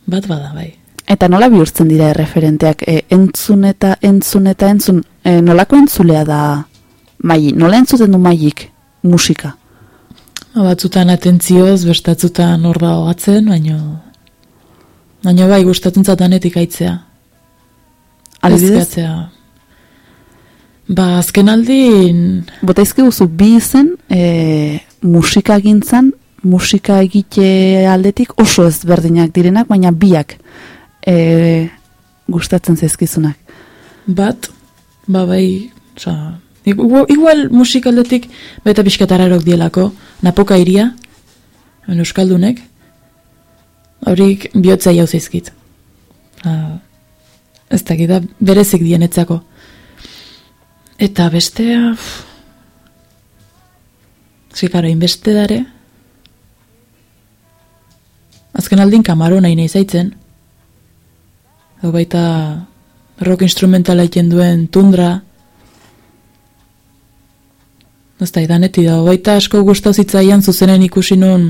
Bat bada, bai. Eta nola bihurtzen dira erreferenteak? E, entzun eta entzun eta entzun. E, nolako entzulea da mai? Nola entzuten du maiik musika? Batzutan atentzioz, bestatzutan hor da hogatzen, baino... Baina bai, gustatzen zatanetik aitzea. Adibidez? Ezkatzea. Ba, azken aldin... Bota izkiguzu bi izen e, musika gintzan, musika egite aldetik oso ezberdinak direnak, baina biak e, gustatzen zaizkizunak. Bat, ba bai, oza, igual, musikaldetik baita pixkatararok dielako, napoka iria, euskaldunek, horik bihotza jau zaizkit. Ah, ez dakit da berezik dienetzako. Eta bestea... Ez karo, inbeste dare. Azken aldin kamaro nahi nahi zaitzen. Edo baita rock instrumentala egiten duen tundra. Ez da, idaneti da. Baita asko gustau zitzaian zuzenen ikusi nun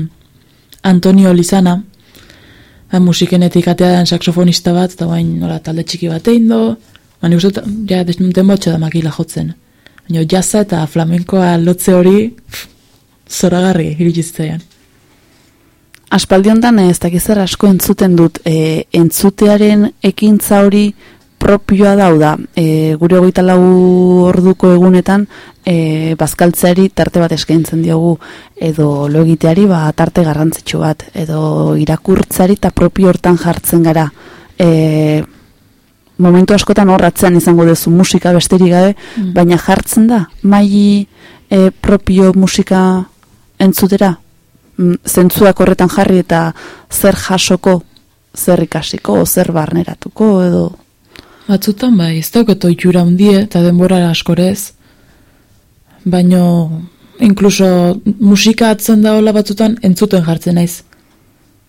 Antonio Lizana. Ha, musikenetik atean saxofonista bat, eta bain nola talde txiki bat egin do. Baina uste, ja, desnuten botxo da makila jotzen. Baina jazza eta flamenkoa lotze hori, zoragarri, iritsitzaian. Aspaldi hontan ez dakiz zer asko entzuten dut, e, entzutearen ekintza hori propioa dauda. E, gure hogeita lau orduko egunetan e, bazkaltzeari tarte bat eskaintzen diogu edo lo egiteari ba, tarte garrantzitsu bat edo irakurtzari eta propio hortan jartzen gara. E, momentu askotan horratzen izango duzu musika besterik gabe, baina jartzen da mai e, propio musika entzutera? Mm, zentzuak horretan jarri eta zer jasoko, zer ikasiko, zer barneratuko edo? Batzutan bai, ez daukat oitura hundie eta denbora askorez, baino inkluso musika atzen da hola batzutan entzuten jartzen naiz.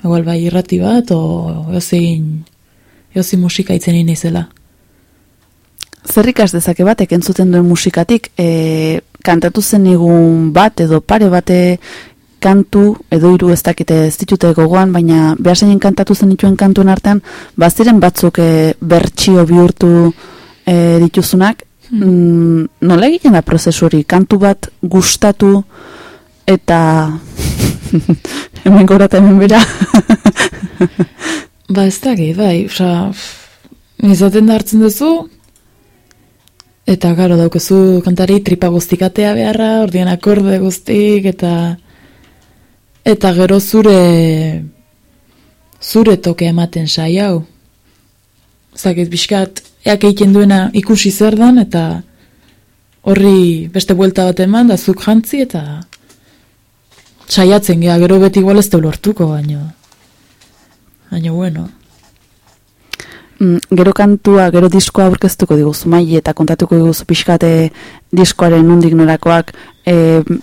Igual bai irrati bat, o eozin, eozin musika itzen naizela. zer ikas dezake batek entzuten duen musikatik, e, kantatu zen egun bat edo pare bate kantu edo hiru ez dakite ez ditute gogoan, baina behaseinen kantatu zen dituen kantuen artean, baziren batzuk e, bertsio bihurtu e, dituzunak, mm, nola egiten da prozesu hori, kantu bat gustatu eta hemen gora eta hemen bera. Ba ez dakit, bai, oza, izaten da hartzen duzu, eta garo daukezu kantari tripa guztikatea beharra, ordean akorde guztik, eta eta gero zure zure toke ematen sai hau. Zaket bizkat, eak egiten duena ikusi zer dan, eta horri beste buelta bat eman, da zuk jantzi, eta saiatzen gea, gero beti igual ez lortuko, baino. Baina, bueno. Mm, gero kantua, gero diskoa aurkeztuko diguzu mai eta kontatuko diguzu pixkate diskoaren nundik norakoak, e,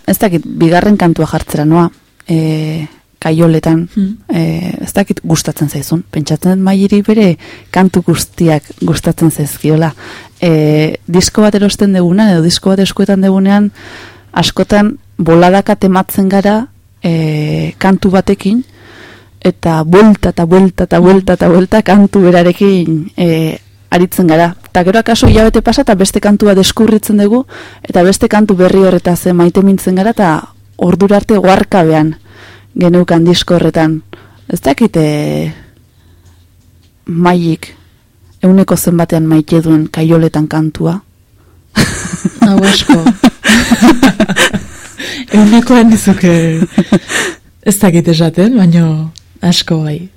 ez dakit, bigarren kantua jartzera noa, e, kaioletan, e, ez dakit gustatzen zaizun, pentsatzen dut mairi bere kantu guztiak gustatzen zaizkiola. E, disko bat erosten degunean, edo disko bat eskuetan degunean, askotan boladaka tematzen gara e, kantu batekin, eta buelta eta buelta eta buelta eta buelta kantu berarekin e, aritzen gara. Eta gero akaso hilabete pasa eta beste kantua deskurritzen dugu, eta beste kantu berri horretaz eh, maite mintzen gara, eta ordura arte guarkabean geneukan disko horretan. Ez dakite maiik euneko zenbatean maite duen kaioletan kantua. Hau asko. Eunekoan dizuke ez dakit esaten, baino asko bai.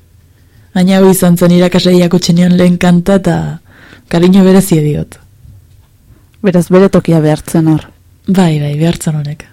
Baina hau izan zen irakasleiako txenion lehen kanta eta kariño berezie diot. Beraz, bere tokia behartzen hor. Bai, bai, behartzen honek.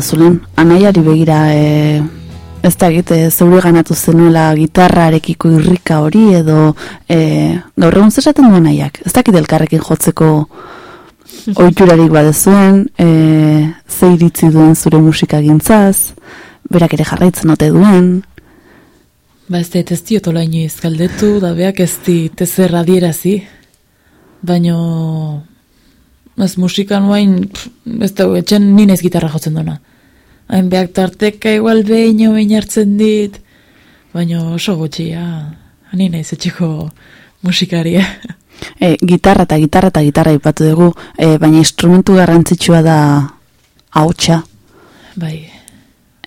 Dezulen. Anaiari begira e, ez da egite zeure ganatu zenuela gitarrarekiko irrika hori edo e, gaur egun zesaten duen anaiak. Ez dakit elkarrekin jotzeko oiturarik badezuen, e, ze iritzi duen zure musika gintzaz, berak ere jarraitzen ote duen. Ba ez dut ez diotola inoiz galdetu, da beak ez dit ezer adierazi. Baino ez musika nuain, ez da, etxen ninez gitarra jotzen duna. Hain beak tarteka igual behin behin hartzen dit, baino oso gutxia, ni naiz etxeko musikaria. E, gitarra eta gitarra eta gitarra ipatu dugu, e, baina instrumentu garrantzitsua da hautsa. bai,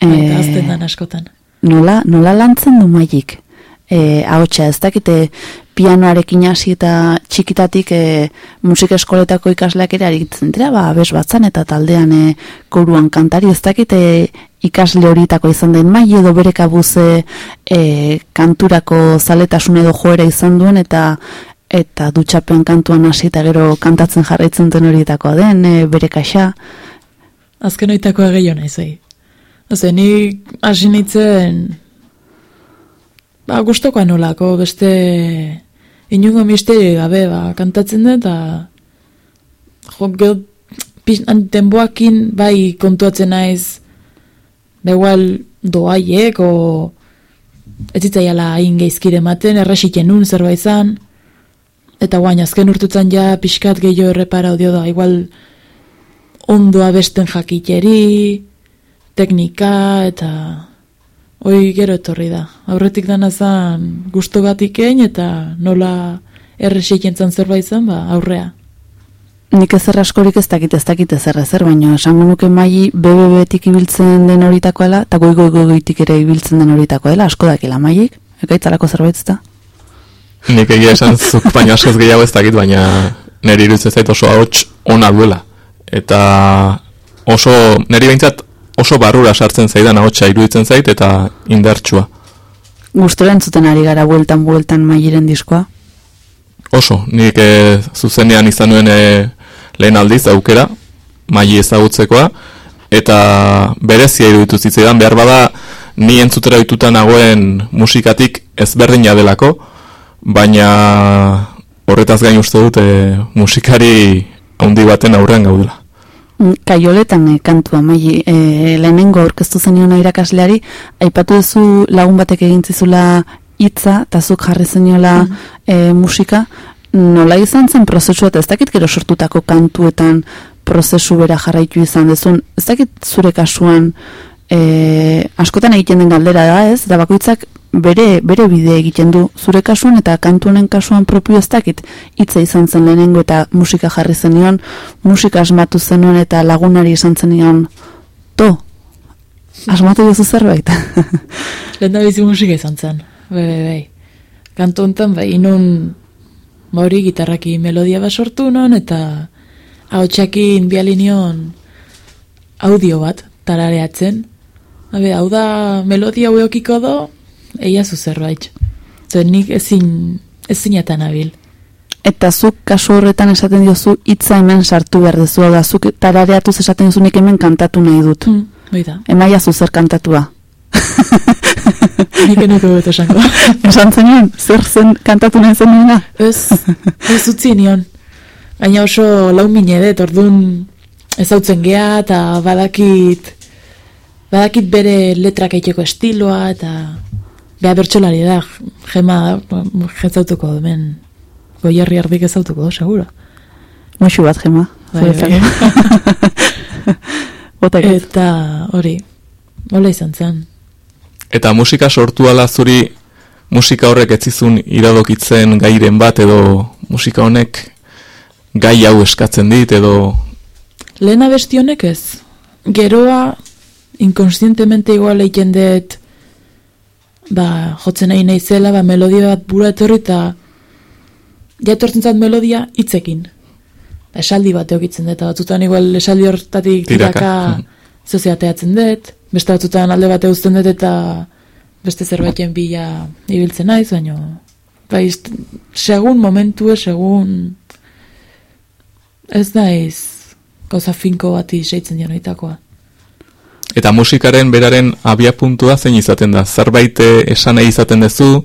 E, eta azten dan askotan. nola, nola lantzen du maik? E, hautsa, ez dakite pianoarekin hasi eta txikitatik e, musika eskoletako ikasleak ere aritzen dira, ba, abes batzan eta taldean e, koruan kantari, ez dakite ikasle horietako izan den mai edo bere kabuze e, kanturako zaletasun edo joera izan duen eta eta dutxapen kantuan hasi eta gero kantatzen jarraitzen den horietakoa den, e, bere kaxa. Azken oitakoa gehiago nahi zai. Oze, ni hasi nintzen ba, gustokoa nolako, beste inungo misteri gabe, ba, kantatzen dut, eta jo, gero, denboakin bai kontuatzen naiz, da igual doaiek, o ez zitzaiala hain geizkire ematen, erresiken nun zerbait zan, eta guain azken urtutzen ja pixkat gehiago errepara dio da, igual ondoa besten jakiteri, teknika eta hoi gero etorri da. Aurretik dana zan gusto bat ikein eta nola erresik entzan zerbait zen, ba, aurrea. Nik ezer askorik ez dakit ez dakit ezer ezer, baina esango nuke mai BBB-tik ibiltzen den horitakoela, eta goi goi goi goitik ere ibiltzen den horitakoela, asko dakila maik, ekaitzalako zerbait ez da? Nik egia esan zuk baina askoz gehiago ez dakit, baina niri iruditzen zait oso ahots ona duela. Eta oso, niri behintzat oso barrura sartzen zaidan ahotsa iruditzen zait eta indartsua. Gustora entzuten ari gara bueltan bueltan mairen diskoa. Oso, nik e, zuzenean izan nuen e, lehen aldiz aukera, mai ezagutzekoa, eta berezia iruditu zitzaidan, behar bada ni entzutera dituta nagoen musikatik ezberdina delako, baina horretaz gain uste dut e, musikari handi baten aurrean gaudela. Mm, Kaioletan e, kantua mai e, lehenengo aurkeztu zenion irakasleari aipatu duzu lagun batek egin zizula hitza eta zuk jarri zeniola e, musika. Nola izan zen prozesu eta ez dakit gero sortutako kantuetan prozesu bera jarraitu izan dezun ez dakit zure kasuan e, askotan egiten den galdera da ez da bakoitzak bere, bere bide egiten du zure kasuan eta kantu honen kasuan propio ez dakit hitza izan zen lehenengo eta musika jarri zenion musika asmatu zenuen eta lagunari izan zenion to asmatu duzu zerbait Lehen da bizi musika izan zen, bai, bai, bai. Kantu honetan, bai, inun hori gitarraki melodia bat sortu non, eta haotxakin bialinion audio bat tarareatzen. Habe, hau da melodia hueokiko do, eia zu zerbait. Zer nik ezin, ezin eta nabil. Eta zuk kasu horretan esaten diozu hitza hemen sartu behar dezu, hau da, zuk tarareatuz esaten diozu nik hemen kantatu nahi dut. Hmm, bai da, Emaia zu zer kantatua. nik enuko dut esango. Esan zenuen, zer zen kantatu nahi zenuena? Ez, ez utzi nion. Gaina oso lau mine dut, orduan ezautzen gea eta badakit badakit bere letrak eiteko estiloa eta beha bertxolari da, jema jezautuko hemen goierri ardik ezautuko, seguro. Muxu bat, Gema. Bai, bai. Eta hori, hola izan zen. Eta musika sortu ala zuri musika horrek etzizun iradokitzen gairen bat edo musika honek gai hau eskatzen dit edo Lehen abesti honek ez. Geroa, inkonsientemente igual egiten dut, ba, jotzen nahi naizela, ba, melodia bat bura etorri eta jatortzen zat melodia hitzekin. Ba, esaldi bat egokitzen dut, batzutan igual esaldi hortatik Tiraka. tiraka dut, beste batzutan alde bat uzten dut eta beste zerbaiten bila ibiltzen naiz, baino ba, segun momentue, segun ez naiz gauza finko bati seitzen dian oitakoa. Eta musikaren beraren abia puntua zein izaten da? Zerbait eh, esan nahi izaten duzu,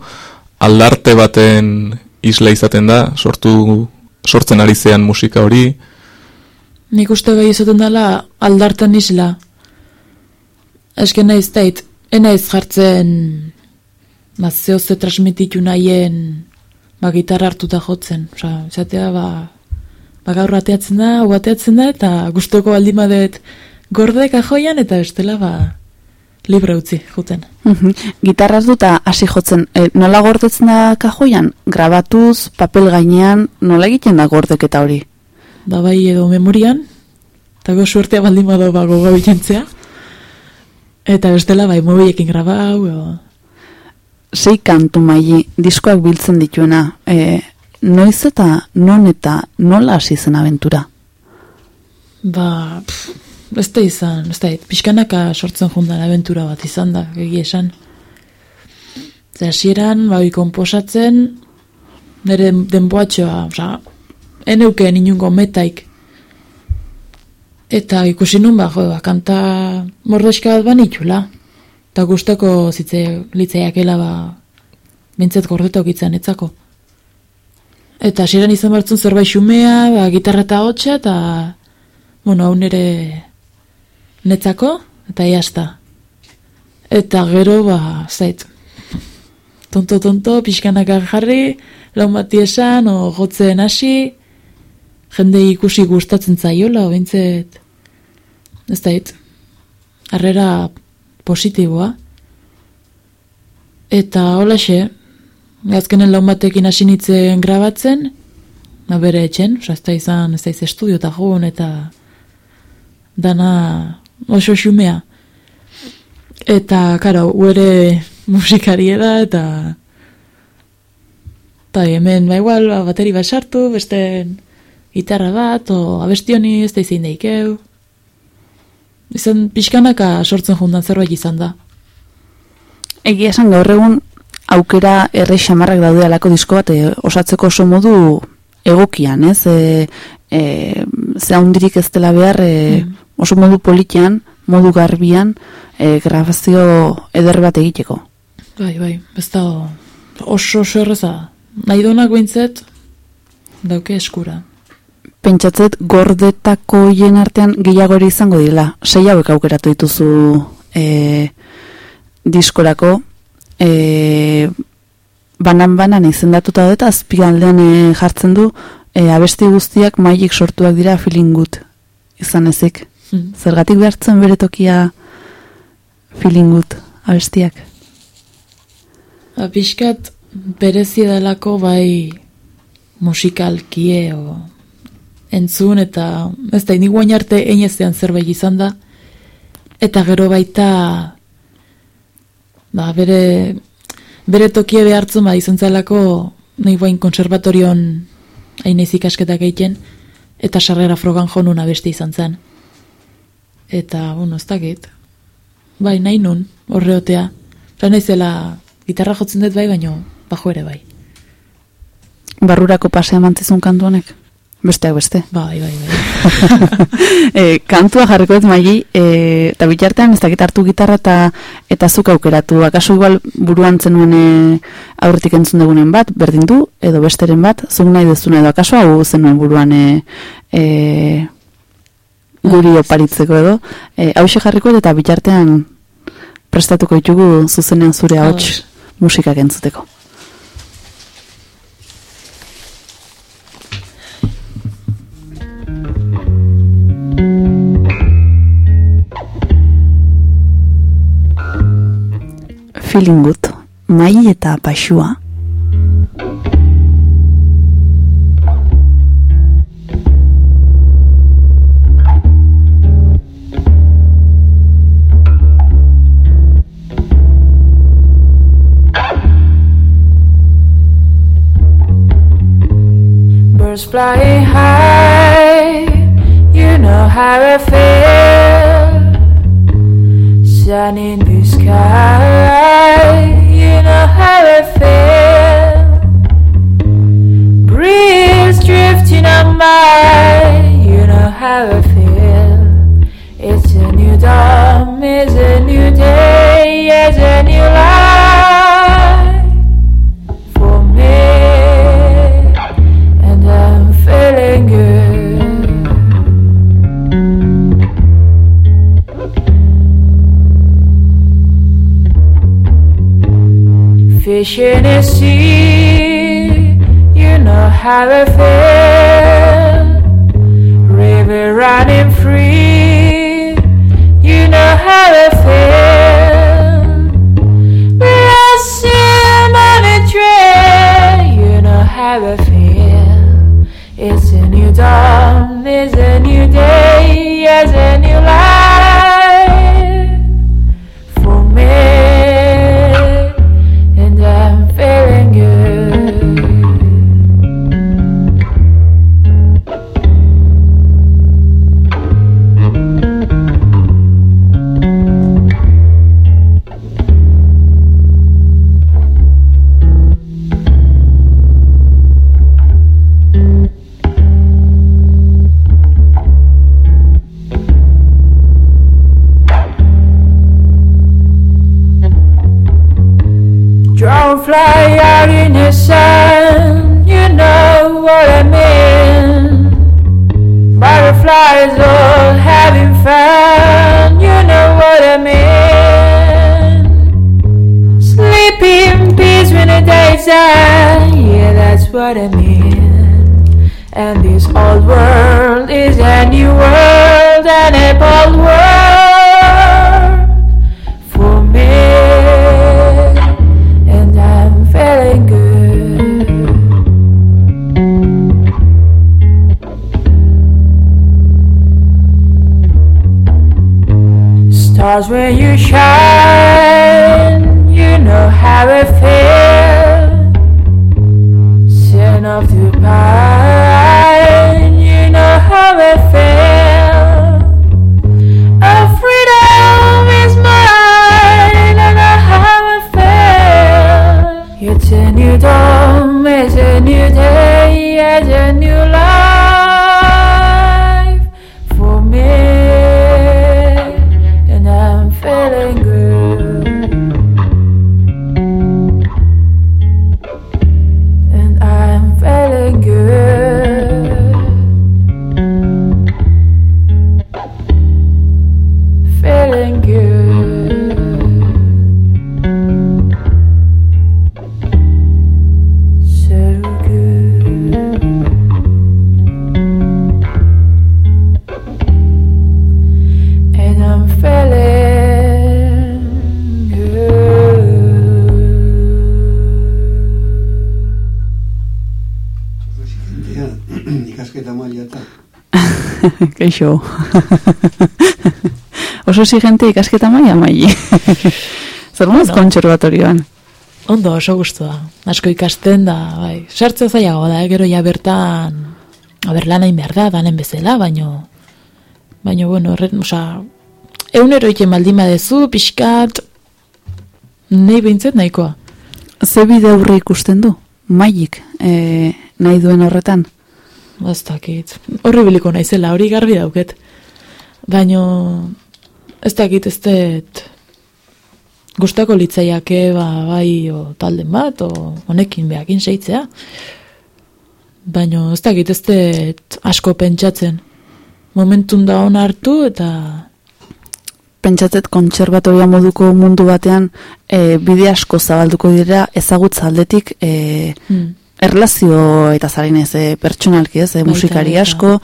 aldarte baten isla izaten da, sortu, sortzen ari zean musika hori, Nik uste bai izaten dela aldartan isla. Esken naiz tait, enaiz jartzen ba, zehoze transmititu nahien ba, gitarra hartuta jotzen. Osa, izatea, ba, ba gaur ateatzen da, ateatzen da, eta gustoko baldin badet gorde kajoian, eta bestela, ba, libre utzi, juten. Mhm. Gitarraz duta hasi jotzen, e, nola gordetzen da kajoian? Grabatuz, papel gainean, nola egiten da gordeketa hori? Ba bai edo memorian, eta go suertea baldin bado ba gogo bikentzea. Eta bestela bai mobilekin grabau, edo... Sei kantu maili, diskoak biltzen dituena, e, noiz eta non eta nola hasi zen abentura? Ba, pff, ez da izan, ez da, pixkanaka sortzen jundan aventura bat izan da, egia esan. Ze hasieran, ba, hoi komposatzen, nire denboatxoa, oza, eneuken inungo metaik. Eta ikusi nun, ba, jo, ba, kanta mordoska bat banitxula. Eta gustoko zitze litzaiakela, ba, bintzet gordetok itzan etzako. Eta hasieran izan bartzun zerbait xumea, ba, gitarra eta hotxa, eta, bueno, hau nire netzako, eta iazta. Eta gero, ba, zait, tonto-tonto, pixkanaka jarri, laun bati esan, o jotzen hasi, jende ikusi gustatzen zaiola, bintzet, ez dait, harrera positiboa. Eta holaxe, azkenen laun batekin hasi nintzen grabatzen, na bere etxen, oza, ez da izan, ez da estudio eta joan, eta dana oso xumea. Eta, karo, uere musikari da, eta eta hemen, ba, igual, ba, bateri bat sartu, beste gitarra bat, o abesti honi ez da izin daikeu. Izan pixkanaka sortzen jundan zerbait izan da. Egia esan gaur egun aukera erre xamarrak daude alako disko bat e, osatzeko oso modu egokian, ez? E, e, ze handirik ez dela behar e, oso modu politian, modu garbian, e, grabazio eder bat egiteko. Bai, bai, ez da oso oso erreza. Nahi duenak behintzet, dauke eskura. Pentsatzet gordetako hien artean gehiago ere izango dira. Sei hauek aukeratu dituzu e, diskorako. E, banan-banan izendatuta da eta azpigaldean e, jartzen du e, abesti guztiak mailik sortuak dira feeling good izan ezik. Zergatik behartzen bere tokia feeling good abestiak. Ba, pixkat berezi delako bai musikalkie o entzun eta ez da, guain arte einezean zerbait izan da eta gero baita ba, bere bere tokie behartzen ba izan zelako nahi guain konservatorion hainez ikasketak egiten eta sarrera frogan jonun abesti izan zen eta, bueno, ez dakit bai, nahi nun, horreotea Eta naizela gitarra jotzen dut bai, baino bajo ere bai. Barrurako pasea mantzizun kantu honek? Besteak beste. Bai, bai, bai. e, kantua jarriko ez maili, e, eta bitartean ez dakit hartu gitarra eta eta zuk aukeratu. Akaso igual buruan zenuen e, aurretik entzun dugunen bat, berdin du, edo besteren bat, zuk nahi dezuna edo akaso hau zenuen buruan e, e, guri oparitzeko edo. E, hau jarriko eta bitartean prestatuko ditugu zuzenean zure ahots musikak entzuteko. Feeling good, mai eta paxua. Birds flying high, you know how I feel. Sun in the sky, you know how I feel. Breeze drifting on by, you know how I feel. It's a new dawn, it's a new day, it's a new life Fish in a sea, you know how I feel. River running free, you know how I feel. Blossom on a tree, you know how I feel. It's a new dawn, it's a new day, it's a new life Fly out in the sun, you know what I mean. Butterflies all having fun, you know what I mean. Sleep in peace when the day's done, yeah, that's what I mean. And this old world is a new world, and a bold world. Cause when you shine, you know how it feels. Sin of the pine, you know how it feels. A freedom is mine, and I how it feels. It's a new dawn, it's a new day, it's a new life Keixo. Oso exigente ikasketa maia maili. Zer bueno. kontserbatorioan. Ondo, oso gustua. Asko ikasten da, bai. Sartze zailago da, eh, gero ja bertan, aber lan hain behar da, danen bezala, baino, baino, bueno, horren, oza, eunero iten baldin badezu, pixkat, nahi behintzet nahikoa. Ze bide aurre ikusten du? Mailik, e, nahi duen horretan? Ez dakit. Horri biliko naizela, hori garbi dauket. Baino, ez dakit, ez dut, gustako litzaiake, ba, bai, o, talden bat, o honekin behakin seitzea. Baino, ez dakit, ez dut asko pentsatzen. Momentun da hona hartu, eta Pentsatzet kontserbatoria moduko mundu batean e, bide asko zabalduko dira ezagutza aldetik e, hmm, erlazio eta zarenez e, pertsonalki ez, e, musikari asko,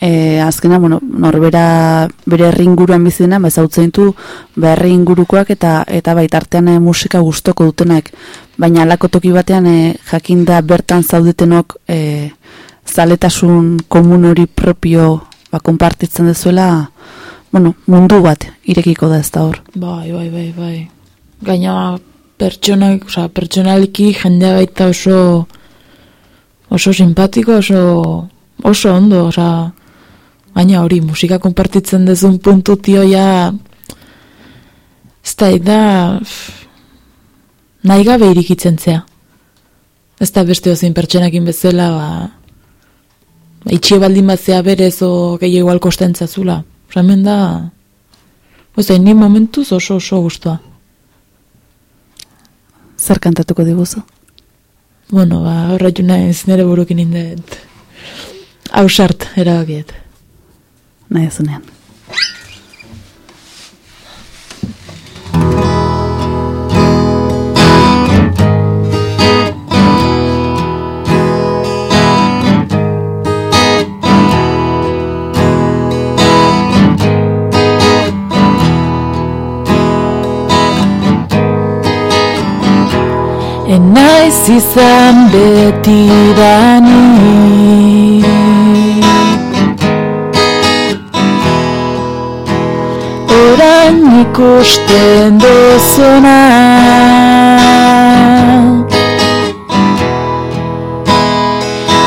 e, azkena, bueno, norbera bere herri inguruan bizina, ba, ezautzen ditu herri ingurukoak eta eta baitartean e, musika gustoko dutenak, baina alako toki batean e, jakinda bertan zaudetenok e, zaletasun komun hori propio ba, konpartitzen dezuela, bueno, mundu bat irekiko da ez da hor. bai, bai, bai, bai. Gaina pertsonak, oza, pertsonaliki jendea baita oso oso simpatiko, oso oso ondo, oza, gaina hori, musika konpartitzen dezun puntu tioia ez da, da nahi gabe irikitzen zea. Ez da beste ozin pertsonakin bezala, ba, ba itxie baldin bat zea berez o gehiago alkosten zazula. Osa, hemen da, Oza, ni momentuz oso oso gustua. Zer kantatuko diguzu? Bueno, ba, horretu naiz nire burukin indet. Hausart, erabakiet. Nahi ezunean. Enaiz izan betirani Orain ikusten duzuna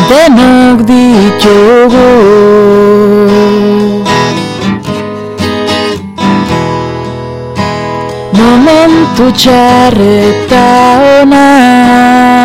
Denok ditugu Momentu txarreta ona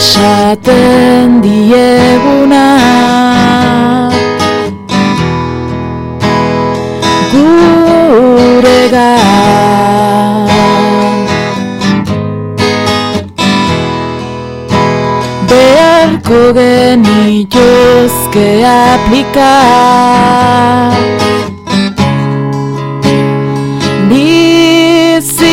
esaten dieguna. Gurega beharko genituzke aplicar bizitzan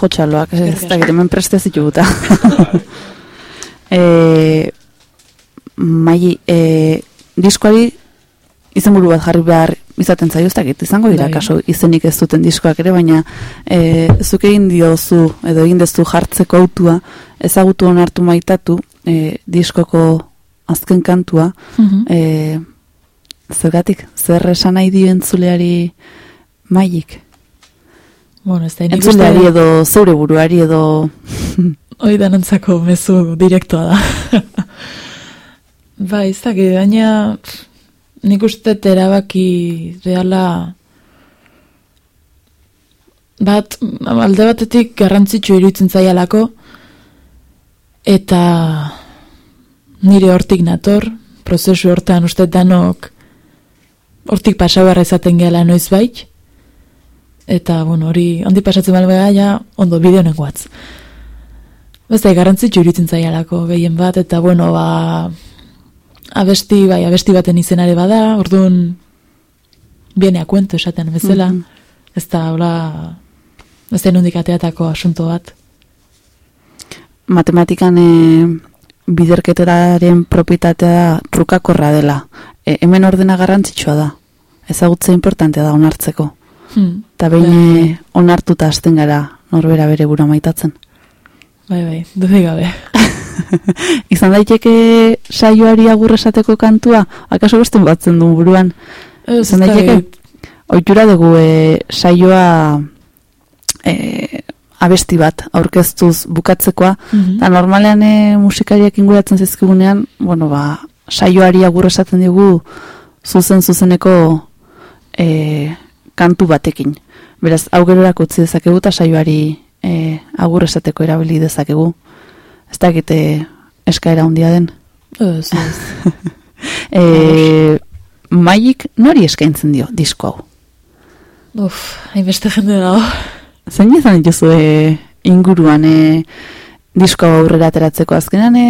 jotxaloak, ez da hemen preste zituguta. e, mai, e, diskoari izenburu bat jarri behar izaten zaio, ez dakit, izango dira Bai. kaso izenik ez duten diskoak ere, baina e, zuk egin diozu, edo egin dezu jartzeko autua, ezagutu onartu maitatu, e, diskoko azken kantua, Mhm. e, zergatik, zer esan nahi dio entzuleari maik? Bueno, ez da, nik Entzuleari edo zeure buruari edo hoi danantzako mezu direktoa da. ba, ez da, baina nik uste erabaki reala bat, alde batetik garrantzitsu iruditzen zaialako eta nire hortik nator, prozesu hortan uste danok hortik pasabarra izaten gehala noiz bait, eta, bueno, hori, handi pasatzen balbea, ja, ondo, bideo guatz. Ez da, garrantzitsu iruditzen zaialako gehien bat, eta, bueno, ba, abesti, bai, abesti baten izenare bada, orduan, viene a cuento esaten bezala, Mhm. ez da, hola, ez da nondik ateatako asunto bat. matematikan e, biderketaren propietatea trukakorra dela. E, hemen ordena garrantzitsua da. Ezagutza importantea da onartzeko. Hmm. Eta behin Bai. e, onartuta hasten gara norbera bere bura maitatzen. Bai, bai, dudik gabe. Izan daiteke saioari agur esateko kantua, akaso besten batzen du buruan. Ez, Izan daiteke, oitura dugu e, saioa e, abesti bat aurkeztuz bukatzekoa, Mhm. eta normalean e, musikariak inguratzen zizkigunean, bueno, ba, saioari agur esaten digu zuzen zuzeneko e, kantu batekin. Beraz, hau gerorako utzi dezakegu eta saioari e, agur esateko erabili dezakegu. Ez dakite eskaera handia den. Ez, ez. E, Maik nori eskaintzen dio disko hau? Uf, hainbeste jende dago. Zein izan dituzu e, inguruan e, disko aurrera ateratzeko azkenan e,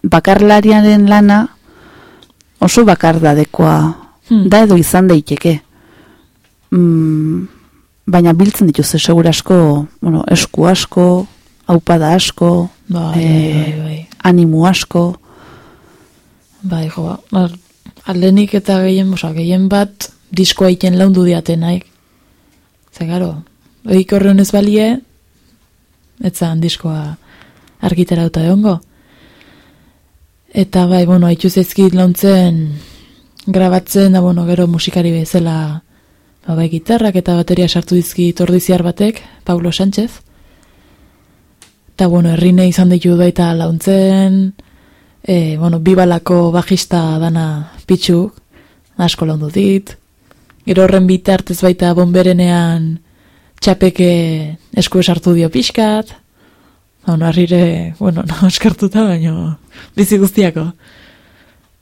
bakarlariaren lana oso bakardadekoa Hmm. da edo izan daiteke. Mm, baina biltzen dituzte segura asko, bueno, esku asko, aupada asko, Bai, bai, eh, bai, bai. animu asko, Bai, jo, ba, ba, alenik eta gehien, oza, gehien bat diskoa iten laundu diate nahi. Ze, garo, oik horren ez balie, etzan diskoa argitara eta egongo. Eta bai, bueno, haitxu zaizkit launtzen grabatzen, da, bueno, gero musikari bezala ba, gitarrak eta bateria sartu dizkit ordiziar batek, Paulo Sánchez. Eta, bueno, errine izan ditu baita launtzen, e, bueno, bibalako bajista dana pitxuk, asko laundu dit. Gero horren bitartez baita bomberenean txapeke esku esartu dio pixkat. Bueno, arrire, bueno, no, eskartuta baino, bizi guztiako.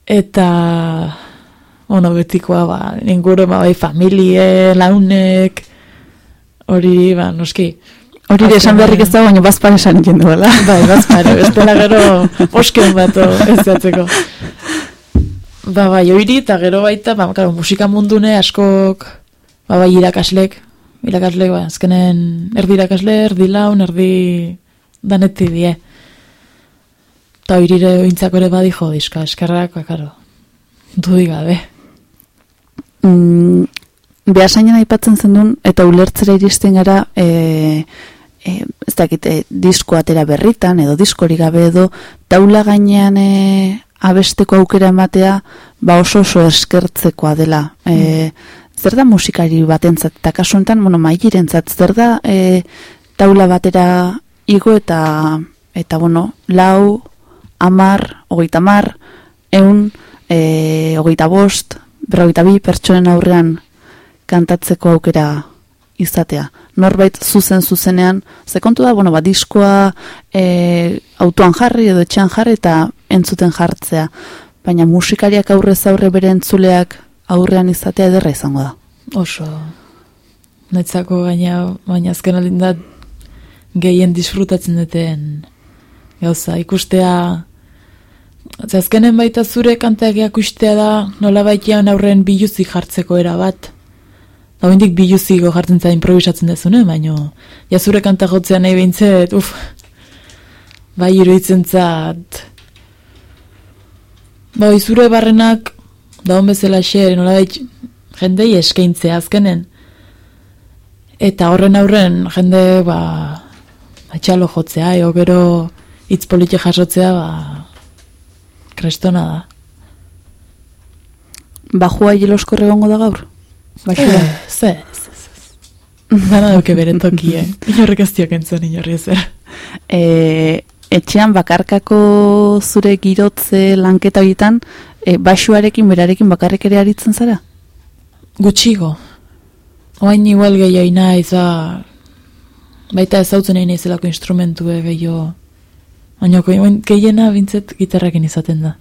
Eta, bueno, betikoa, ba, inguru, ba, bai, familie, launek, hori, ba, noski. Hori ere esan beharrik ez da, baina bazpare esan egin duela. Bai, bazpare, bestela gero osken bat o, ez jatzeko. Ba, bai, hori eta gero baita, ba, karo, musika mundune askok, ba, bai, irakaslek, irakaslek, ba, azkenen erdi irakasle, erdi laun, erdi daneti die. Eta hori ere ointzako ere badijo diska, eskerrak, ba, karo, dudik gabe. Mm, behasainan aipatzen zen eta ulertzera iristen gara, e, e, ez dakit, e, disko atera berritan, edo diskori gabe edo, taula gainean e, abesteko aukera ematea, ba oso oso eskertzekoa dela. E, zer da musikari batentzat, eta kasu honetan, bueno, maigirentzat, zer da e, taula batera igo eta, eta bueno, lau, amar, hogeita mar, eun, e, hogeita bost, berrogeita bi pertsonen aurrean kantatzeko aukera izatea. Norbait zuzen zuzenean, ze kontu da, bueno, ba, diskoa e, autoan jarri edo etxean jarri eta entzuten jartzea. Baina musikariak aurrez aurre bere entzuleak aurrean izatea ederra izango da. Oso, netzako gaina, baina azken aldin da gehien disfrutatzen duten gauza, ikustea Ze azkenen baita zure kantak ikustea da nola baitean aurren biluzi jartzeko era bat. Da hendik biluziko jartzen za improvisatzen dezune, baino ja zure kanta jotzea nahi behintzet, uf, bai iruditzen zat. Bai, zure barrenak da hon bezala xer, nola bait jendei eskaintzea azkenen. Eta horren aurren jende, ba, atxalo jotzea, eo gero hitz jasotzea, ba, krestona da. Bajua hiloskorre egongo da gaur? Baxua. Eh, ze, ze, ze. Dana duke bere tokie. Inorrek ez diok entzun inorri ezer. E, etxean bakarkako zure girotze lanketa horietan, e, baxuarekin, berarekin bakarrik ere aritzen zara? Gutxigo. Oain igual gehiago naiz, ba, baita ezautzen egin izelako instrumentu gehiago. Baina gehiena bintzet gitarrakin izaten da.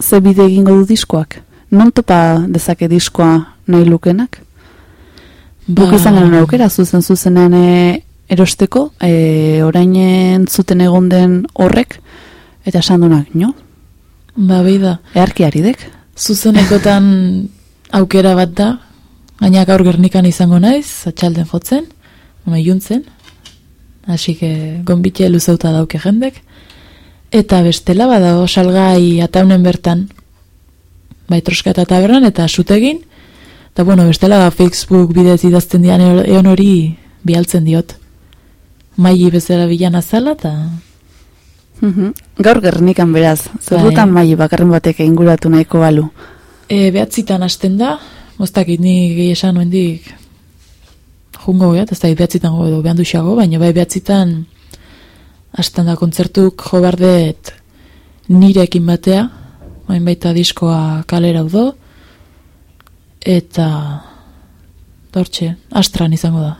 Ze bide egingo du diskoak? Non topa dezake diskoa nahi lukenak? Ba, Buk izan genuen aukera, zuzen zuzenean e, erosteko, e, orain zuten egon den horrek, eta esan dunak, no? Ba, behi da. Earki aridek? Zuzenekotan aukera bat da, gaina gaur gernikan izango naiz, atxalden jotzen, ona juntzen, hasi que gonbite luzauta dauke jendek, eta bestela badago salgai ataunen bertan, bai troska eta tabernan, eta sutegin, eta bueno, bestela Facebook bidez idazten dian eon hori bialtzen diot. Maili bezala bilan azala, eta Mhm. Gaur gernikan beraz, Bai. zerrutan mai bakarren batek inguratu nahiko balu. E, behatzitan hasten da, moztakit ni gehi esan noendik jungo gehat, ez da behatzitan go edo behan duxago, baina bai behatzitan hasten da kontzertuk jo bardet nirekin batea, bain baita diskoa kalera do, eta dortxe, astran izango da.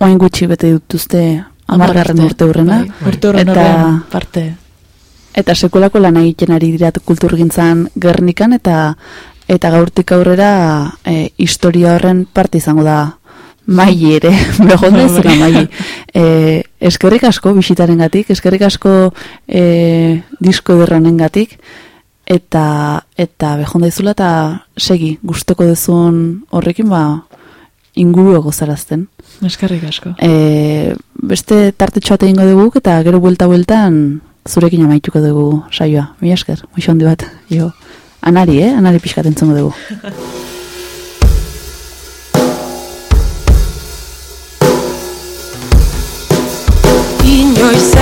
Oain gutxi bete dituzte amargarren urte hurrena. Bai, urte horren Eta- parte. Eta sekulako lan egiten ari dira kulturgintzan gernikan eta eta gaurtik aurrera e, historia horren parte izango da mai ere, begon zera mai. E, eskerrik asko bisitarengatik, eskerrik asko e, disko derranengatik eta eta behonda izula eta segi gustoko duzun horrekin ba inguru egozarazten. Eskerrik asko. E, beste tartetxoa egingo dugu eta gero buelta bueltan zurekin amaituko dugu saioa. Mi esker, muixo bat. Jo, anari, eh? Anari pixkat entzungo dugu. Inoiz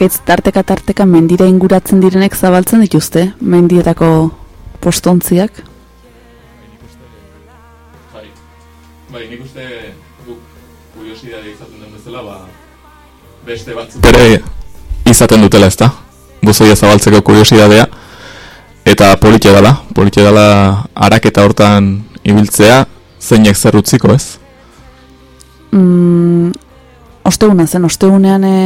Ekaitz tarteka tarteka mendira inguratzen direnek zabaltzen dituzte, mendietako postontziak. Bai, bai nik uste guk kuriosidade izaten den bezala, ba, beste batzuk ere izaten dutela ezta, buzoia zabaltzeko kuriosidadea, eta politia dela, politia dela araketa hortan ibiltzea, zeinek zer utziko ez? Mm, osteguna zen, ostegunean e,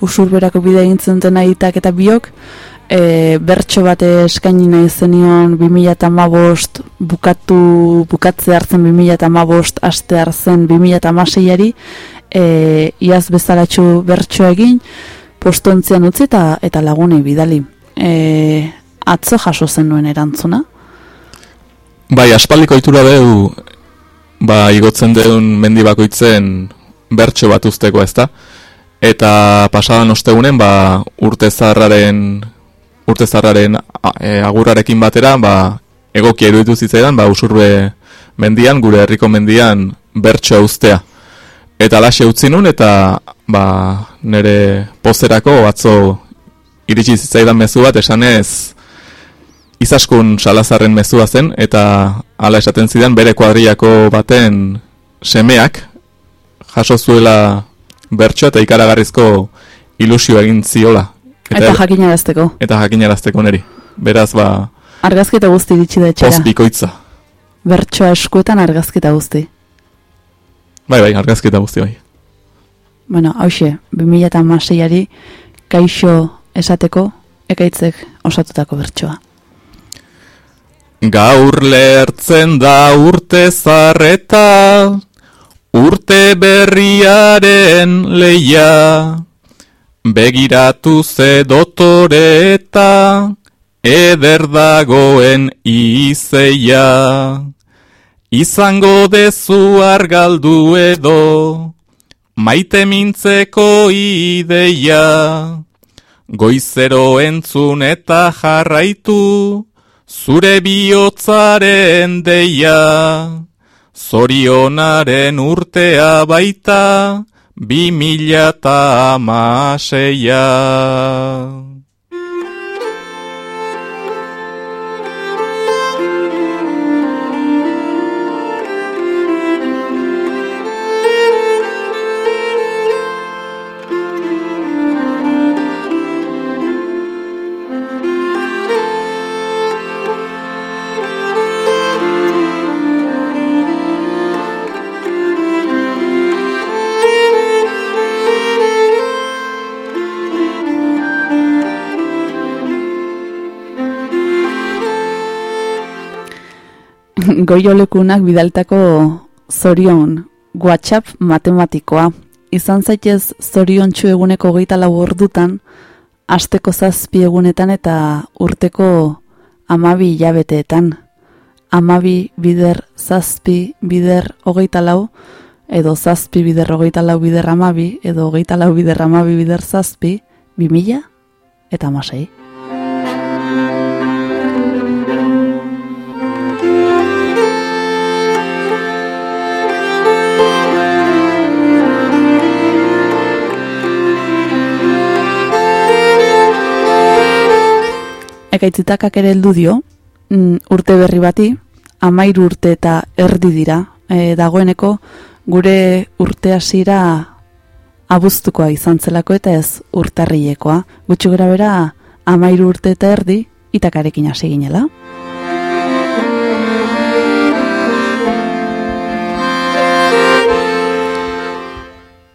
usurberako bidea egintzen duten aitak eta biok, e, bertso bat eskaini nahi zenion 2008 bukatu, bukatze hartzen 2008 aste hartzen 2006ari, e, iaz bezalatxu bertso egin, postontzian utzi eta, eta lagunei bidali. E, atzo jaso zen nuen erantzuna. Bai, aspaldiko itura deu, ba, igotzen deun mendi bakoitzen bertso bat usteko ezta. Eta pasadan ostegunen, ba, urte zarraren, urte zarraren a- e, agurrarekin batera, ba, egokia iruditu zitzaidan, ba, usurbe mendian, gure herriko mendian, bertso ustea. Eta laxe utzi nun, eta, ba, nire pozerako, atzo, iritsi zitzaidan mezu bat, esanez, izaskun salazarren mezua zen, eta hala esaten zidan bere kuadriako baten semeak jaso zuela bertso eta ikaragarrizko ilusio egin ziola. Eta jakinarazteko. Eta jakinarazteko neri. Beraz, ba, Argazketa guzti iritsi da etxera. pozbikoitza. Bertsoa eskuetan argazketa guzti. Bai, bai, argazketa guzti bai. Bueno, hause, 2006ari kaixo esateko ekaitzek osatutako bertsoa. Gaur lehertzen da urte zarreta, urte berriaren leia. Begiratu ze dotore eta eder dagoen izeia. Izango dezu argaldu edo, maite mintzeko ideia. Goizero entzun eta jarraitu, zure bihotzaren deia. Zorionaren urtea baita, bi mila eta amaseia. Goiolekunak bidaltako zorion WhatsApp matematikoa. Izan zaitez zorion eguneko geita lau ordutan, asteko zazpi egunetan eta urteko amabi hilabeteetan. Amabi bider zazpi bider hogeita lau, edo zazpi bider hogeita lau bider amabi, edo hogeita lau bider amabi bider zazpi, bi mila eta amasei. Ekaitzitaka ere heldu dio, mm, urte berri bati, amairu urte eta erdi dira, e, dagoeneko gure urte hasiera abuztukoa izan zelako eta ez urtarrilekoa. Gutxi gora bera, amairu urte eta erdi, itakarekin hasi ginela.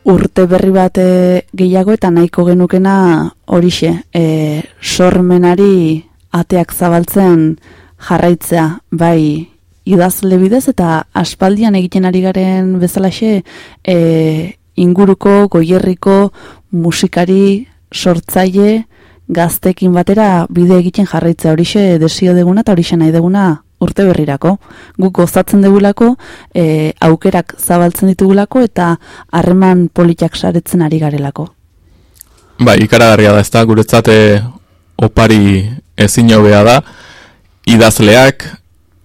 urte berri bat e, gehiago eta nahiko genukena horixe, e, sormenari ateak zabaltzen jarraitzea, bai idazle bidez eta aspaldian egiten ari garen bezalaxe e, inguruko, goierriko, musikari, sortzaile, gaztekin batera bide egiten jarraitzea horixe desio deguna eta horixe nahi deguna urte berrirako. Guk gozatzen dugulako, e, aukerak zabaltzen ditugulako eta harreman politak saretzen ari garelako. Bai, ikaragarria da, ez da, guretzat eh, opari ezin hobea da, idazleak,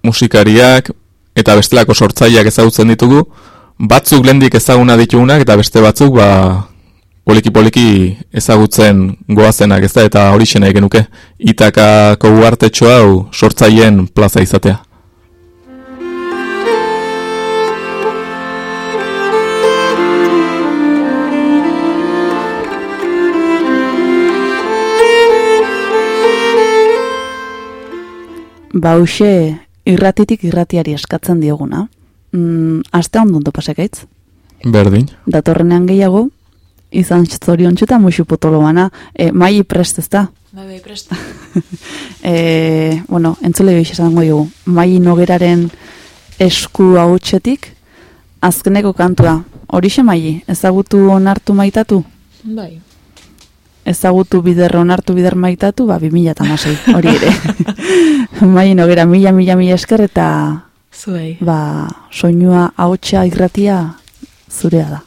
musikariak, eta bestelako sortzaileak ezagutzen ditugu, batzuk lendik ezaguna ditugunak, eta beste batzuk, ba, poliki-poliki ezagutzen goazenak, ez da, eta hori nahi genuke, itakako uartetxo hau sortzaileen plaza izatea. Bauxe, irratitik irratiari eskatzen dioguna. Mm, aste ondo pasekaitz? Berdin. Datorrenean gehiago, izan zorion txuta musu potolo bana, e, mai prest ez da? Bai, bai, prest. e, bueno, entzule gehi esango dugu, mai nogeraren esku hau txetik, azkeneko kantua, horixe mai, ezagutu onartu maitatu? Bai. Ezagutu bider onartu bider maitatu, ba, 2000 hori ere. mai nogera, mila, mila, mila esker eta Zuei. ba, soinua ahotsa irratia zurea da.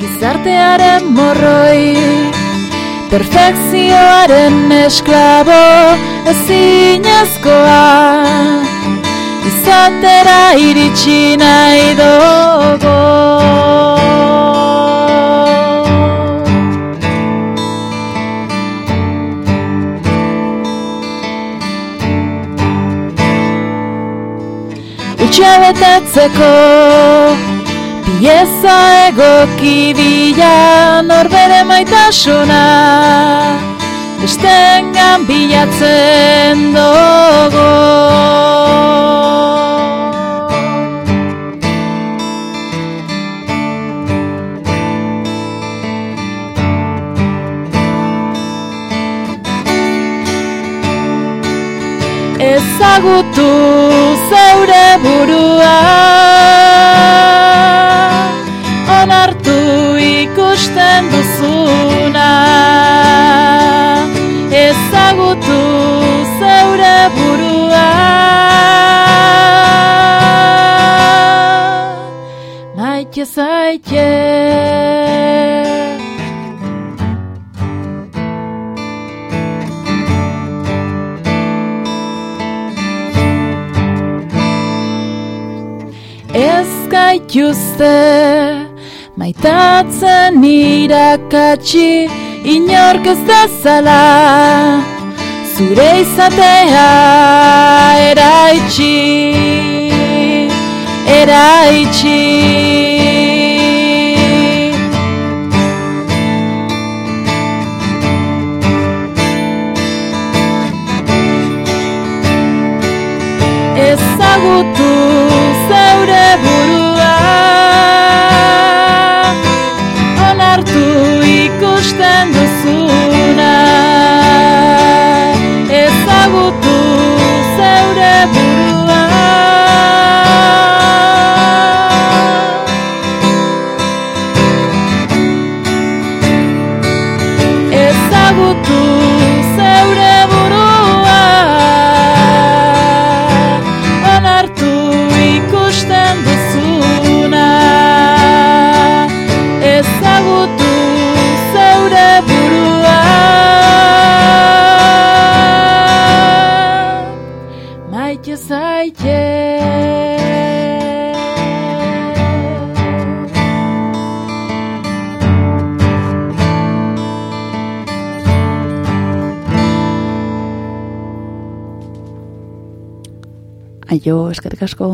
Gizartearen morroi Perfekzioaren esklabo ezinezkoa Izatera iritsi nahi dugu. Utsa betetzeko Pieza egoki bila norbere maitasuna. Bestengan bilatzen dugu. Ezagutu zeure burua ikusten duzuna ezagutu zeure burua. Maite zaite. Ez Maitatzen irakatsi inork ez dezala Zure izatea eraitsi Eraitsi. Ezagutu ikusten Aio, eskerrik asko.